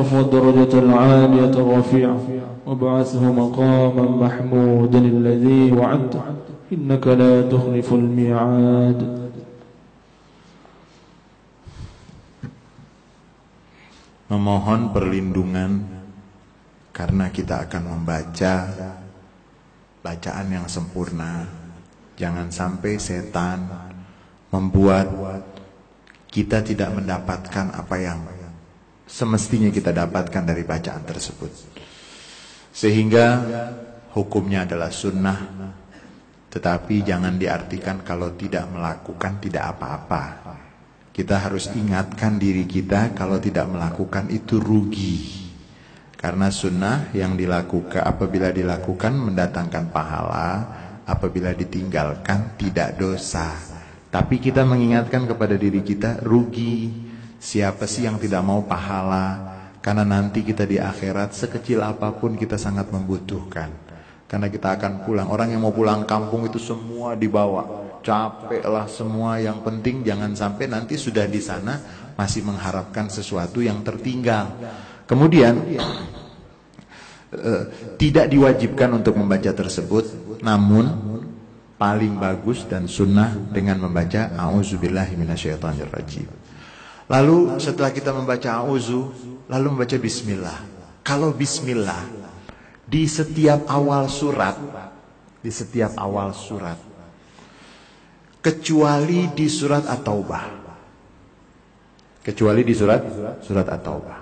والشرف والدرجة العالية الرفيعة وابعثه مقاما محمودا الذي وعدته إنك لا تخلف الميعاد memohon perlindungan karena kita akan membaca bacaan yang sempurna. Jangan sampai setan membuat kita tidak mendapatkan apa yang semestinya kita dapatkan dari bacaan tersebut. Sehingga hukumnya adalah sunnah, tetapi jangan diartikan kalau tidak melakukan tidak apa-apa. Kita harus ingatkan diri kita kalau tidak melakukan itu rugi. Karena sunnah yang dilakukan apabila dilakukan mendatangkan pahala, apabila ditinggalkan tidak dosa. Tapi kita mengingatkan kepada diri kita rugi. Siapa sih yang tidak mau pahala? Karena nanti kita di akhirat sekecil apa pun kita sangat membutuhkan. Karena kita akan pulang. Orang yang mau pulang kampung itu semua dibawa. Capek lah semua. Yang penting jangan sampai nanti sudah di sana masih mengharapkan sesuatu yang tertinggal. Kemudian eh, tidak diwajibkan untuk membaca tersebut, namun paling bagus dan sunnah dengan membaca A'udzubillahiminasyaitonirrajim. Lalu setelah kita membaca A'udzu, lalu membaca Bismillah. Kalau Bismillah di setiap awal surat, di setiap awal surat, kecuali di surat At-Taubah. Kecuali di surat surat At-Taubah.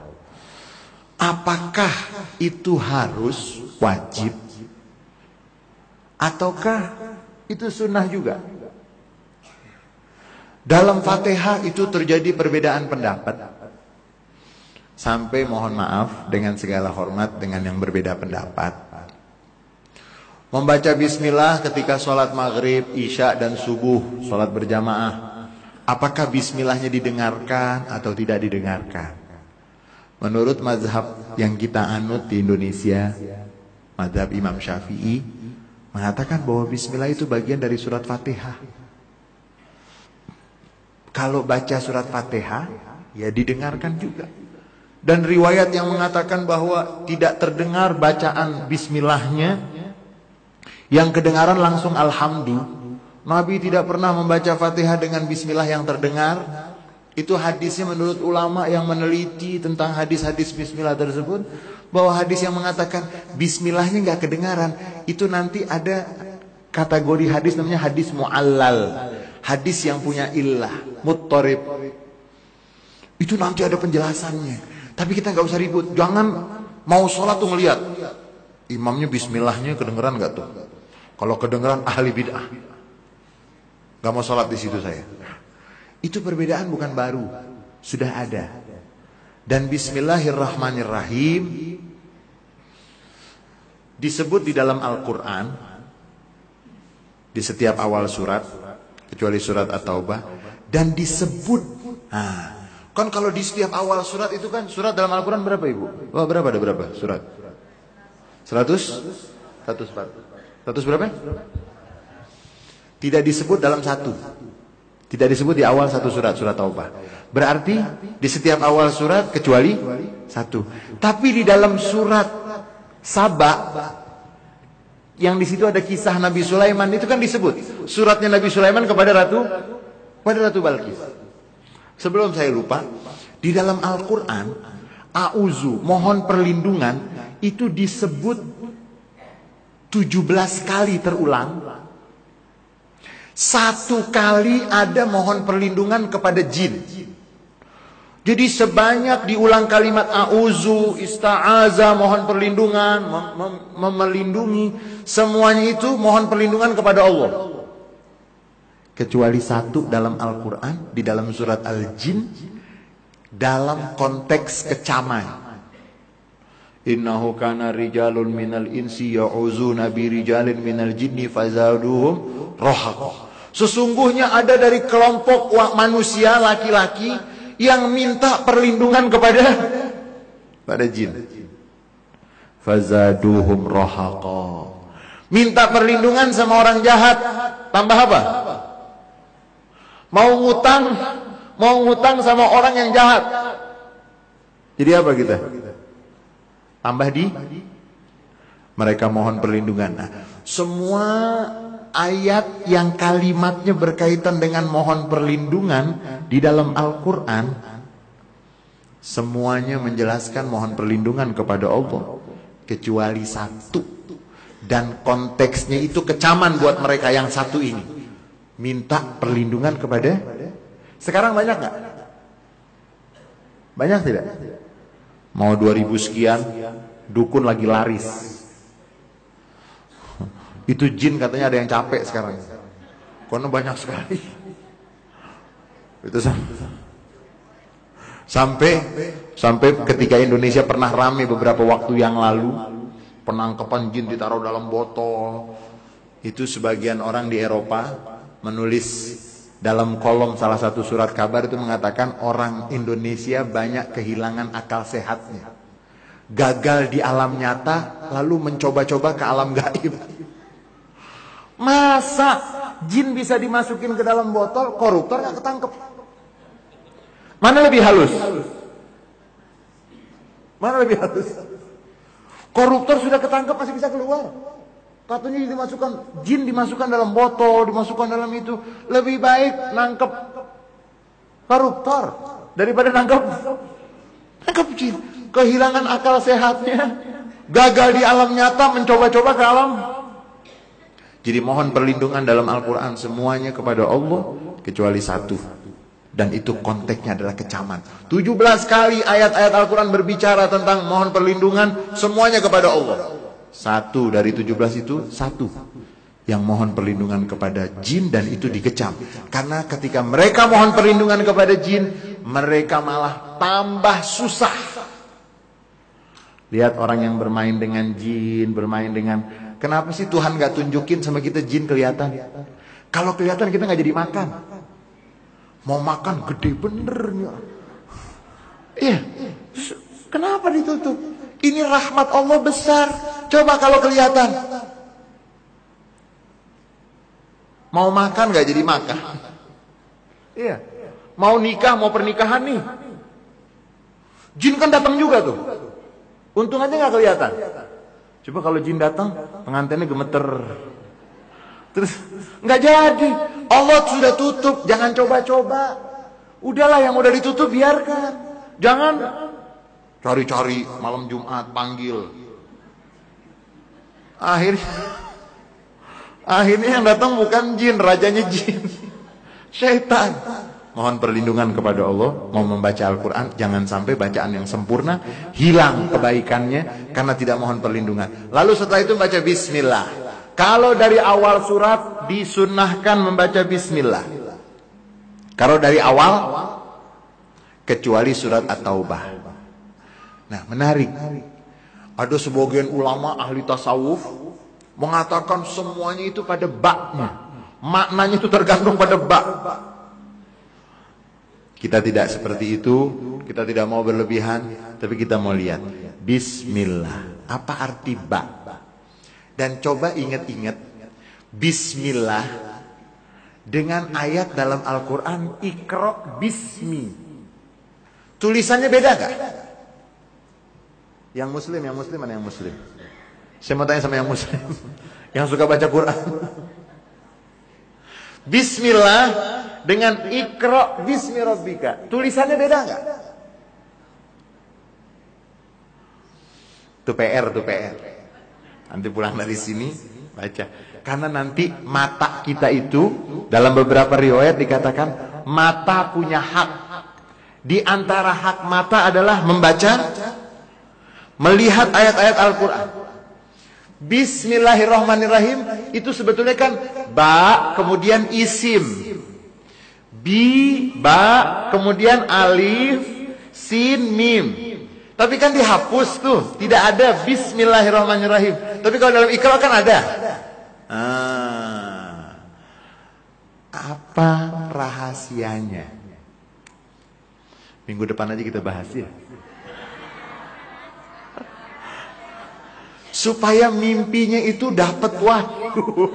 Apakah itu harus wajib ataukah itu sunnah juga? Dalam Fatihah itu terjadi perbedaan pendapat. Sampai mohon maaf dengan segala hormat dengan yang berbeda pendapat. Membaca bismillah ketika sholat maghrib, isya dan subuh, sholat berjamaah. Apakah bismillahnya didengarkan atau tidak didengarkan? Menurut mazhab yang kita anut di Indonesia, mazhab Imam Syafi'i, mengatakan bahwa bismillah itu bagian dari surat fatihah. Kalau baca surat fatihah, ya didengarkan juga. Dan riwayat yang mengatakan bahwa tidak terdengar bacaan bismillahnya, yang kedengaran langsung alhamdulillah, Nabi tidak pernah membaca Fatihah dengan bismillah yang terdengar. Itu hadisnya menurut ulama yang meneliti tentang hadis-hadis bismillah tersebut bahwa hadis yang mengatakan bismillahnya nggak kedengaran itu nanti ada kategori hadis namanya hadis muallal. Hadis yang punya illah, muttarib. Itu nanti ada penjelasannya. Tapi kita nggak usah ribut. Jangan mau sholat tuh ngeliat. Imamnya bismillahnya kedengeran nggak tuh? Kalau kedengeran ahli bid'ah. Gak mau sholat di situ saya. Itu perbedaan bukan baru, sudah ada. Dan Bismillahirrahmanirrahim disebut di dalam Al-Quran di setiap awal surat, kecuali surat At-Taubah, dan disebut. Nah, kan kalau di setiap awal surat itu kan surat dalam Al-Quran berapa ibu? Oh, berapa ada berapa surat? 100? 100 100 berapa? Tidak disebut dalam satu. Tidak disebut di awal satu surat, surat Taubah. Berarti di setiap awal surat kecuali satu. Tapi di dalam surat Saba yang di situ ada kisah Nabi Sulaiman itu kan disebut suratnya Nabi Sulaiman kepada ratu kepada ratu Balkis. Sebelum saya lupa, di dalam Al-Qur'an auzu, mohon perlindungan itu disebut 17 kali terulang satu kali ada mohon perlindungan kepada jin. Jadi sebanyak diulang kalimat auzu, ista'aza, mohon perlindungan, mem mem memelindungi, semuanya itu mohon perlindungan kepada Allah. Kecuali satu dalam Al-Qur'an di dalam surat Al-Jin dalam konteks kecaman. Innahu kana rijalun minal insi ya'uzuna bi rijalin minal jinni fazaduhum rohaqa. Sesungguhnya ada dari kelompok manusia laki-laki yang minta perlindungan kepada pada jin. Fazaduhum rohaqa. Minta perlindungan sama orang jahat. Tambah apa? Mau ngutang, mau ngutang sama orang yang jahat. Jadi apa kita? Tambah di mereka mohon perlindungan. Nah, semua ayat yang kalimatnya berkaitan dengan mohon perlindungan di dalam Al-Quran semuanya menjelaskan mohon perlindungan kepada Allah kecuali satu. Dan konteksnya itu kecaman buat mereka yang satu ini. Minta perlindungan kepada? Sekarang banyak nggak? Banyak tidak? Mau 2000 sekian dukun lagi laris itu jin katanya ada yang capek sekarang. Karena banyak sekali. Itu sampai sampai ketika Indonesia pernah rame beberapa waktu yang lalu penangkapan jin ditaruh dalam botol. Itu sebagian orang di Eropa menulis dalam kolom salah satu surat kabar itu mengatakan orang Indonesia banyak kehilangan akal sehatnya. Gagal di alam nyata lalu mencoba-coba ke alam gaib. Masa jin bisa dimasukin ke dalam botol, koruptor nggak ketangkep? Mana lebih halus? Mana lebih halus? Koruptor sudah ketangkep masih bisa keluar. Katanya dimasukkan jin dimasukkan dalam botol, dimasukkan dalam itu lebih baik nangkep koruptor daripada nangkep nangkep jin. Kehilangan akal sehatnya, gagal di alam nyata mencoba-coba ke alam jadi mohon perlindungan dalam Al-Quran semuanya kepada Allah kecuali satu. Dan itu konteksnya adalah kecaman. 17 kali ayat-ayat Al-Quran berbicara tentang mohon perlindungan semuanya kepada Allah. Satu dari 17 itu satu. Yang mohon perlindungan kepada jin dan itu dikecam. Karena ketika mereka mohon perlindungan kepada jin, mereka malah tambah susah. Lihat orang yang bermain dengan jin, bermain dengan Kenapa sih Tuhan gak tunjukin sama kita jin kelihatan? Kalau kelihatan kita gak jadi makan. Mau makan gede bener. Iya. Kenapa ditutup? Ini rahmat Allah besar. Coba kalau kelihatan. Mau makan gak jadi makan. Iya. Mau nikah, mau pernikahan nih. Jin kan datang juga tuh. Untung aja gak kelihatan. Coba kalau jin datang, pengantinnya gemeter. Terus nggak jadi. Allah sudah tutup, jangan coba-coba. Udahlah yang udah ditutup biarkan. Jangan cari-cari malam Jumat panggil. Akhirnya akhirnya yang datang bukan jin, rajanya jin. Syaitan. Mohon perlindungan kepada Allah, mau membaca Al-Quran, jangan sampai bacaan yang sempurna, hilang kebaikannya, karena tidak mohon perlindungan. Lalu setelah itu baca Bismillah. Kalau dari awal surat, disunahkan membaca Bismillah. Kalau dari awal, kecuali surat At-Taubah. Nah, menarik. Ada sebagian ulama ahli tasawuf mengatakan semuanya itu pada baknya. Maknanya itu tergantung pada bak. Kita tidak seperti itu, kita tidak mau berlebihan, tapi kita mau lihat. Bismillah. Apa arti bak? Dan coba ingat-ingat. Bismillah dengan ayat dalam Al-Quran Ikro bismi. Tulisannya beda gak? Yang muslim, yang muslim mana yang muslim? Saya mau tanya sama yang muslim. Yang suka baca Quran. Bismillah dengan ikro bismi. Tulisannya beda nggak? Itu PR, itu PR. Nanti pulang dari sini baca. Karena nanti mata kita itu dalam beberapa riwayat dikatakan mata punya hak. Di antara hak mata adalah membaca, melihat ayat-ayat Al-Quran. Bismillahirrahmanirrahim itu sebetulnya kan ba kemudian isim. Bi ba kemudian alif sin mim. Tapi kan dihapus tuh, tidak ada bismillahirrahmanirrahim. Tapi kalau dalam ikra kan ada. Ah. Apa rahasianya? Minggu depan aja kita bahas ya. Supaya mimpinya itu dapat wahyu.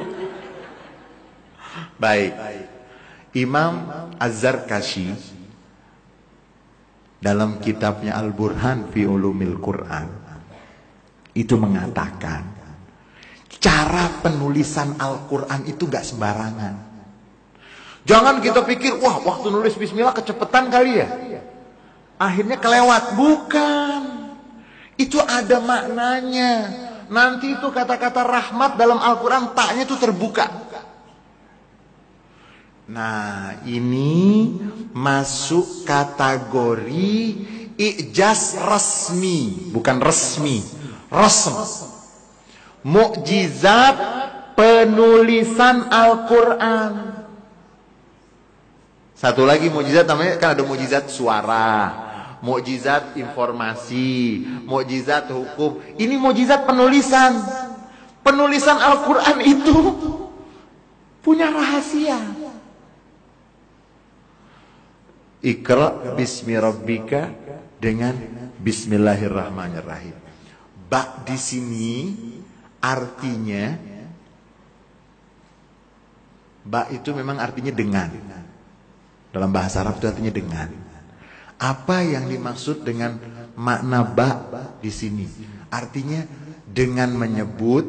Baik. Imam Az-Zarkashi dalam kitabnya Al-Burhan fi Ulumil Quran itu mengatakan cara penulisan Al-Quran itu gak sembarangan. Jangan kita pikir, wah waktu nulis bismillah kecepatan kali ya. Akhirnya kelewat. Bukan. Itu ada maknanya. Nanti itu kata-kata rahmat dalam Al-Quran taknya itu terbuka. Nah ini masuk kategori ijaz resmi. Bukan resmi. Resm. Mukjizat penulisan Al-Quran. Satu lagi mukjizat namanya kan ada mukjizat suara mukjizat informasi, mukjizat hukum. Ini mukjizat penulisan. Penulisan Al-Qur'an itu punya rahasia. Iqra bismi rabbika dengan bismillahirrahmanirrahim. Bak di sini artinya bak itu memang artinya dengan. Dalam bahasa Arab itu artinya dengan. Apa yang dimaksud dengan makna ba di sini? Artinya dengan menyebut,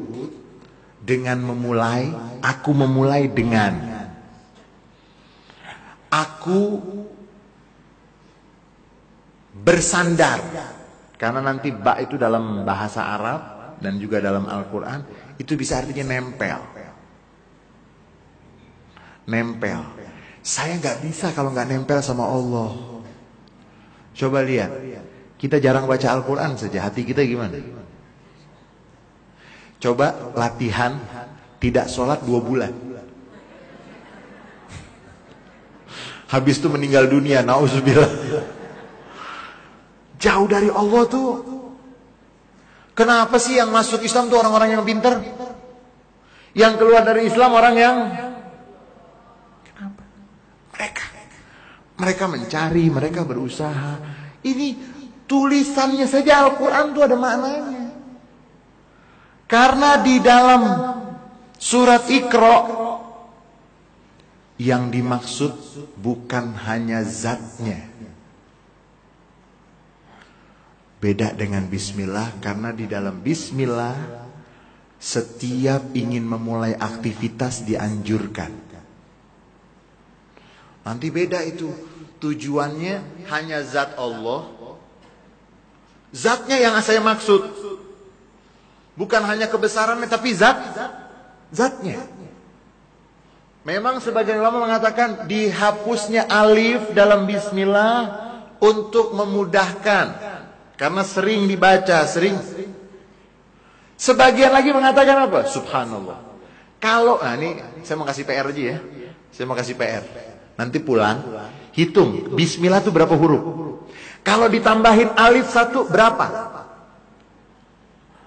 dengan memulai, aku memulai dengan. Aku bersandar. Karena nanti ba itu dalam bahasa Arab dan juga dalam Al-Quran itu bisa artinya nempel. Nempel. Saya nggak bisa kalau nggak nempel sama Allah. Coba lihat. Kita jarang baca Al-Quran saja. Hati kita gimana? Coba latihan tidak sholat dua bulan. Habis itu meninggal dunia. Nauzubillah. Jauh dari Allah tuh. Kenapa sih yang masuk Islam tuh orang-orang yang pinter? Yang keluar dari Islam orang yang... Kenapa? Mereka mereka mencari, mereka berusaha. Ini tulisannya saja Al-Quran itu ada maknanya. Karena di dalam surat Iqra yang dimaksud bukan hanya zatnya. Beda dengan bismillah karena di dalam bismillah Setiap ingin memulai aktivitas dianjurkan. Nanti beda itu. Tujuannya hanya zat Allah. Zatnya yang saya maksud. Bukan hanya kebesarannya tapi zat zatnya. Memang sebagian ulama mengatakan dihapusnya alif dalam bismillah untuk memudahkan karena sering dibaca, sering Sebagian lagi mengatakan apa? Subhanallah. Kalau nah ini saya mau kasih PR aja ya. Saya mau kasih PR. Nanti pulang hitung bismillah itu berapa huruf? Kalau ditambahin alif satu berapa?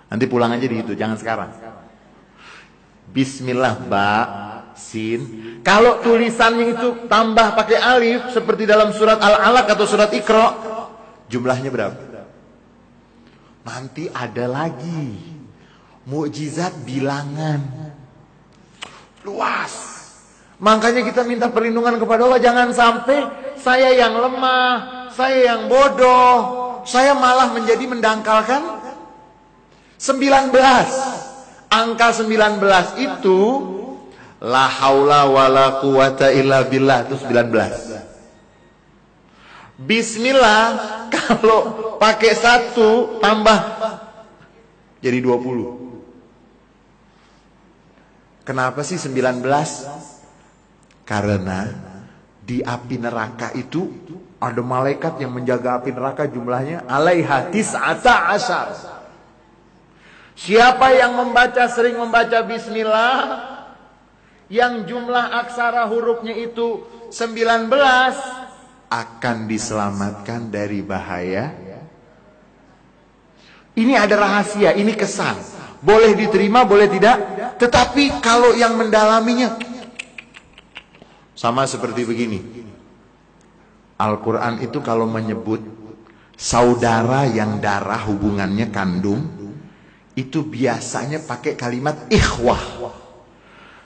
Nanti pulang aja di itu, jangan sekarang. Bismillah ba sin. Kalau tulisannya itu tambah pakai alif seperti dalam surat Al-Alaq atau surat Iqra, jumlahnya berapa? Nanti ada lagi. Mukjizat bilangan. Luas. Makanya kita minta perlindungan kepada Allah jangan sampai saya yang lemah, saya yang bodoh, saya malah menjadi mendangkalkan 19. Angka 19 itu la haula wala quwata illa billah itu 19. Bismillah kalau pakai satu tambah jadi 20. Kenapa sih 19? Karena di api neraka itu ada malaikat yang menjaga api neraka jumlahnya alaiha tis'ata asar. Siapa yang membaca sering membaca bismillah yang jumlah aksara hurufnya itu 19 akan diselamatkan dari bahaya. Ini ada rahasia, ini kesan. Boleh diterima, boleh tidak. Tetapi kalau yang mendalaminya sama seperti begini. Al-Quran itu kalau menyebut saudara yang darah hubungannya kandung, itu biasanya pakai kalimat ikhwah.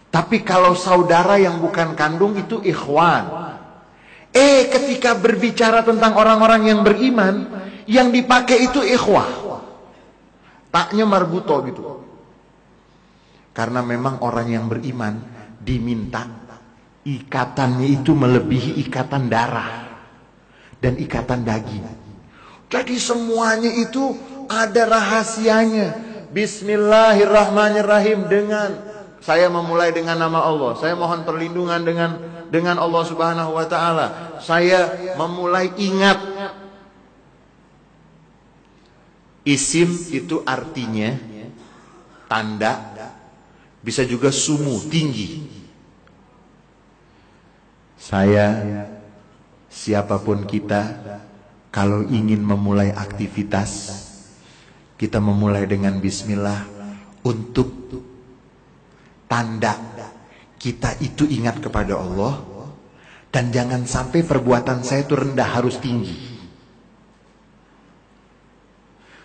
Tapi kalau saudara yang bukan kandung itu ikhwan. Eh ketika berbicara tentang orang-orang yang beriman, yang dipakai itu ikhwah. Taknya marbuto gitu. Karena memang orang yang beriman diminta ikatannya itu melebihi ikatan darah dan ikatan daging. Jadi semuanya itu ada rahasianya. Bismillahirrahmanirrahim dengan saya memulai dengan nama Allah. Saya mohon perlindungan dengan dengan Allah Subhanahu wa taala. Saya memulai ingat Isim itu artinya tanda, bisa juga sumu, tinggi. Saya, siapa pun kita, kalau ingin memulai aktivitas, kita memulai dengan bismillah untuk tanda kita itu ingat kepada Allah dan jangan sampai perbuatan saya itu rendah harus tinggi.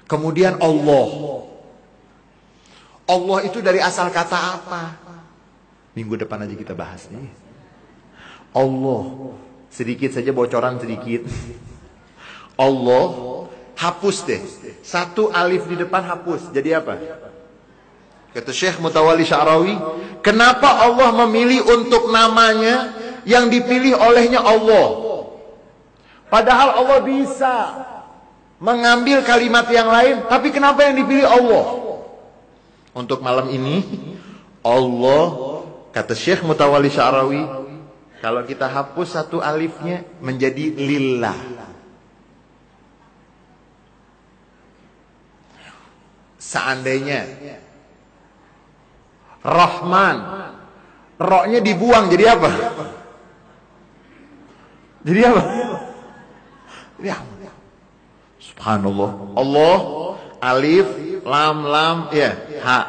Kemudian Allah. Allah itu dari asal kata apa? Minggu depan aja kita bahas nih. Allah. Sedikit saja bocoran sedikit. Allah hapus deh. Satu alif di depan hapus. Jadi apa? Kata Syekh Mutawali Sya'rawi, kenapa Allah memilih untuk namanya yang dipilih olehnya Allah? Padahal Allah bisa mengambil kalimat yang lain, tapi kenapa yang dipilih Allah? Untuk malam ini, Allah, kata Syekh Mutawali Syarawi, kalau kita hapus satu alifnya menjadi lillah. Seandainya Rahman, roknya dibuang jadi apa? Jadi apa? Jadi apa? Subhanallah. Allah alif lam lam ya ha.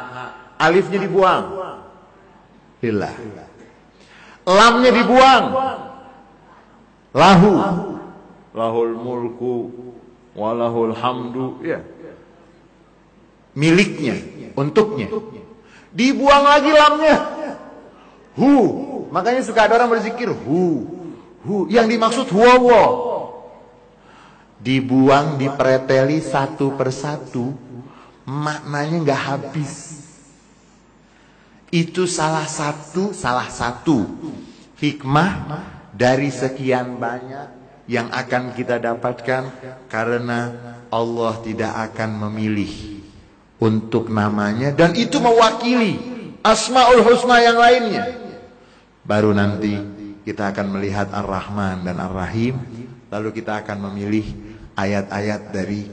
Alifnya dibuang. Lillah. Lamnya dibuang. Lahu. Lahul mulku walahul hamdu ya. Miliknya, untuknya. Dibuang lagi lamnya. Hu. Makanya suka ada orang berzikir hu. Hu. Yang dimaksud huwa dibuang, dipreteli satu persatu, maknanya nggak habis. Itu salah satu salah satu hikmah dari sekian banyak yang akan kita dapatkan karena Allah tidak akan memilih untuk namanya dan itu mewakili asmaul husna yang lainnya. Baru nanti kita akan melihat Ar-Rahman dan Ar-Rahim lalu kita akan memilih ayat-ayat dari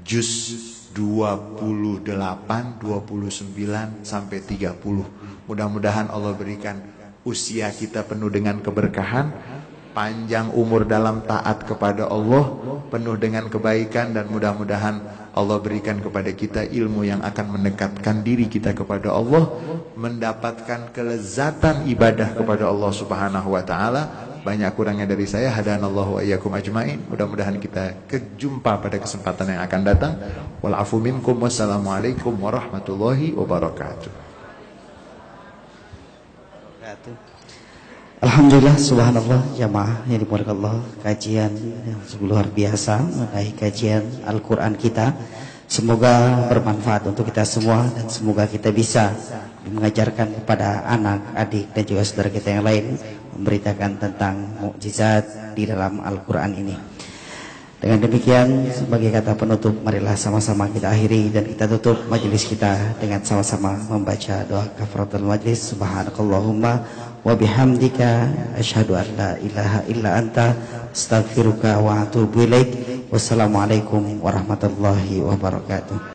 juz 28, 29 sampai 30. Mudah-mudahan Allah berikan usia kita penuh dengan keberkahan, panjang umur dalam taat kepada Allah, penuh dengan kebaikan dan mudah-mudahan Allah berikan kepada kita ilmu yang akan mendekatkan diri kita kepada Allah, mendapatkan kelezatan ibadah kepada Allah Subhanahu wa taala. Banyak kurangnya dari saya, hadanallahu wa iyyakum ajmain. Mudah-mudahan kita kejumpa pada kesempatan yang akan datang. Wal afu minkum wassalamualaikum warahmatullahi wabarakatuh. Alhamdulillah subhanallah jamaah yang dimuliakan Allah kajian yang luar biasa mengenai kajian Al-Qur'an kita semoga bermanfaat untuk kita semua dan semoga kita bisa mengajarkan kepada anak, adik dan juga saudara kita yang lain memberitakan tentang mukjizat di dalam Al-Qur'an ini. Dengan demikian sebagai kata penutup marilah sama-sama kita akhiri dan kita tutup majelis kita dengan sama-sama membaca doa kafaratul majlis. Subhanakallahumma wa bihamdika asyhadu an la ilaha illa anta astaghfiruka wa atubu ilaik. Wassalamualaikum warahmatullahi wabarakatuh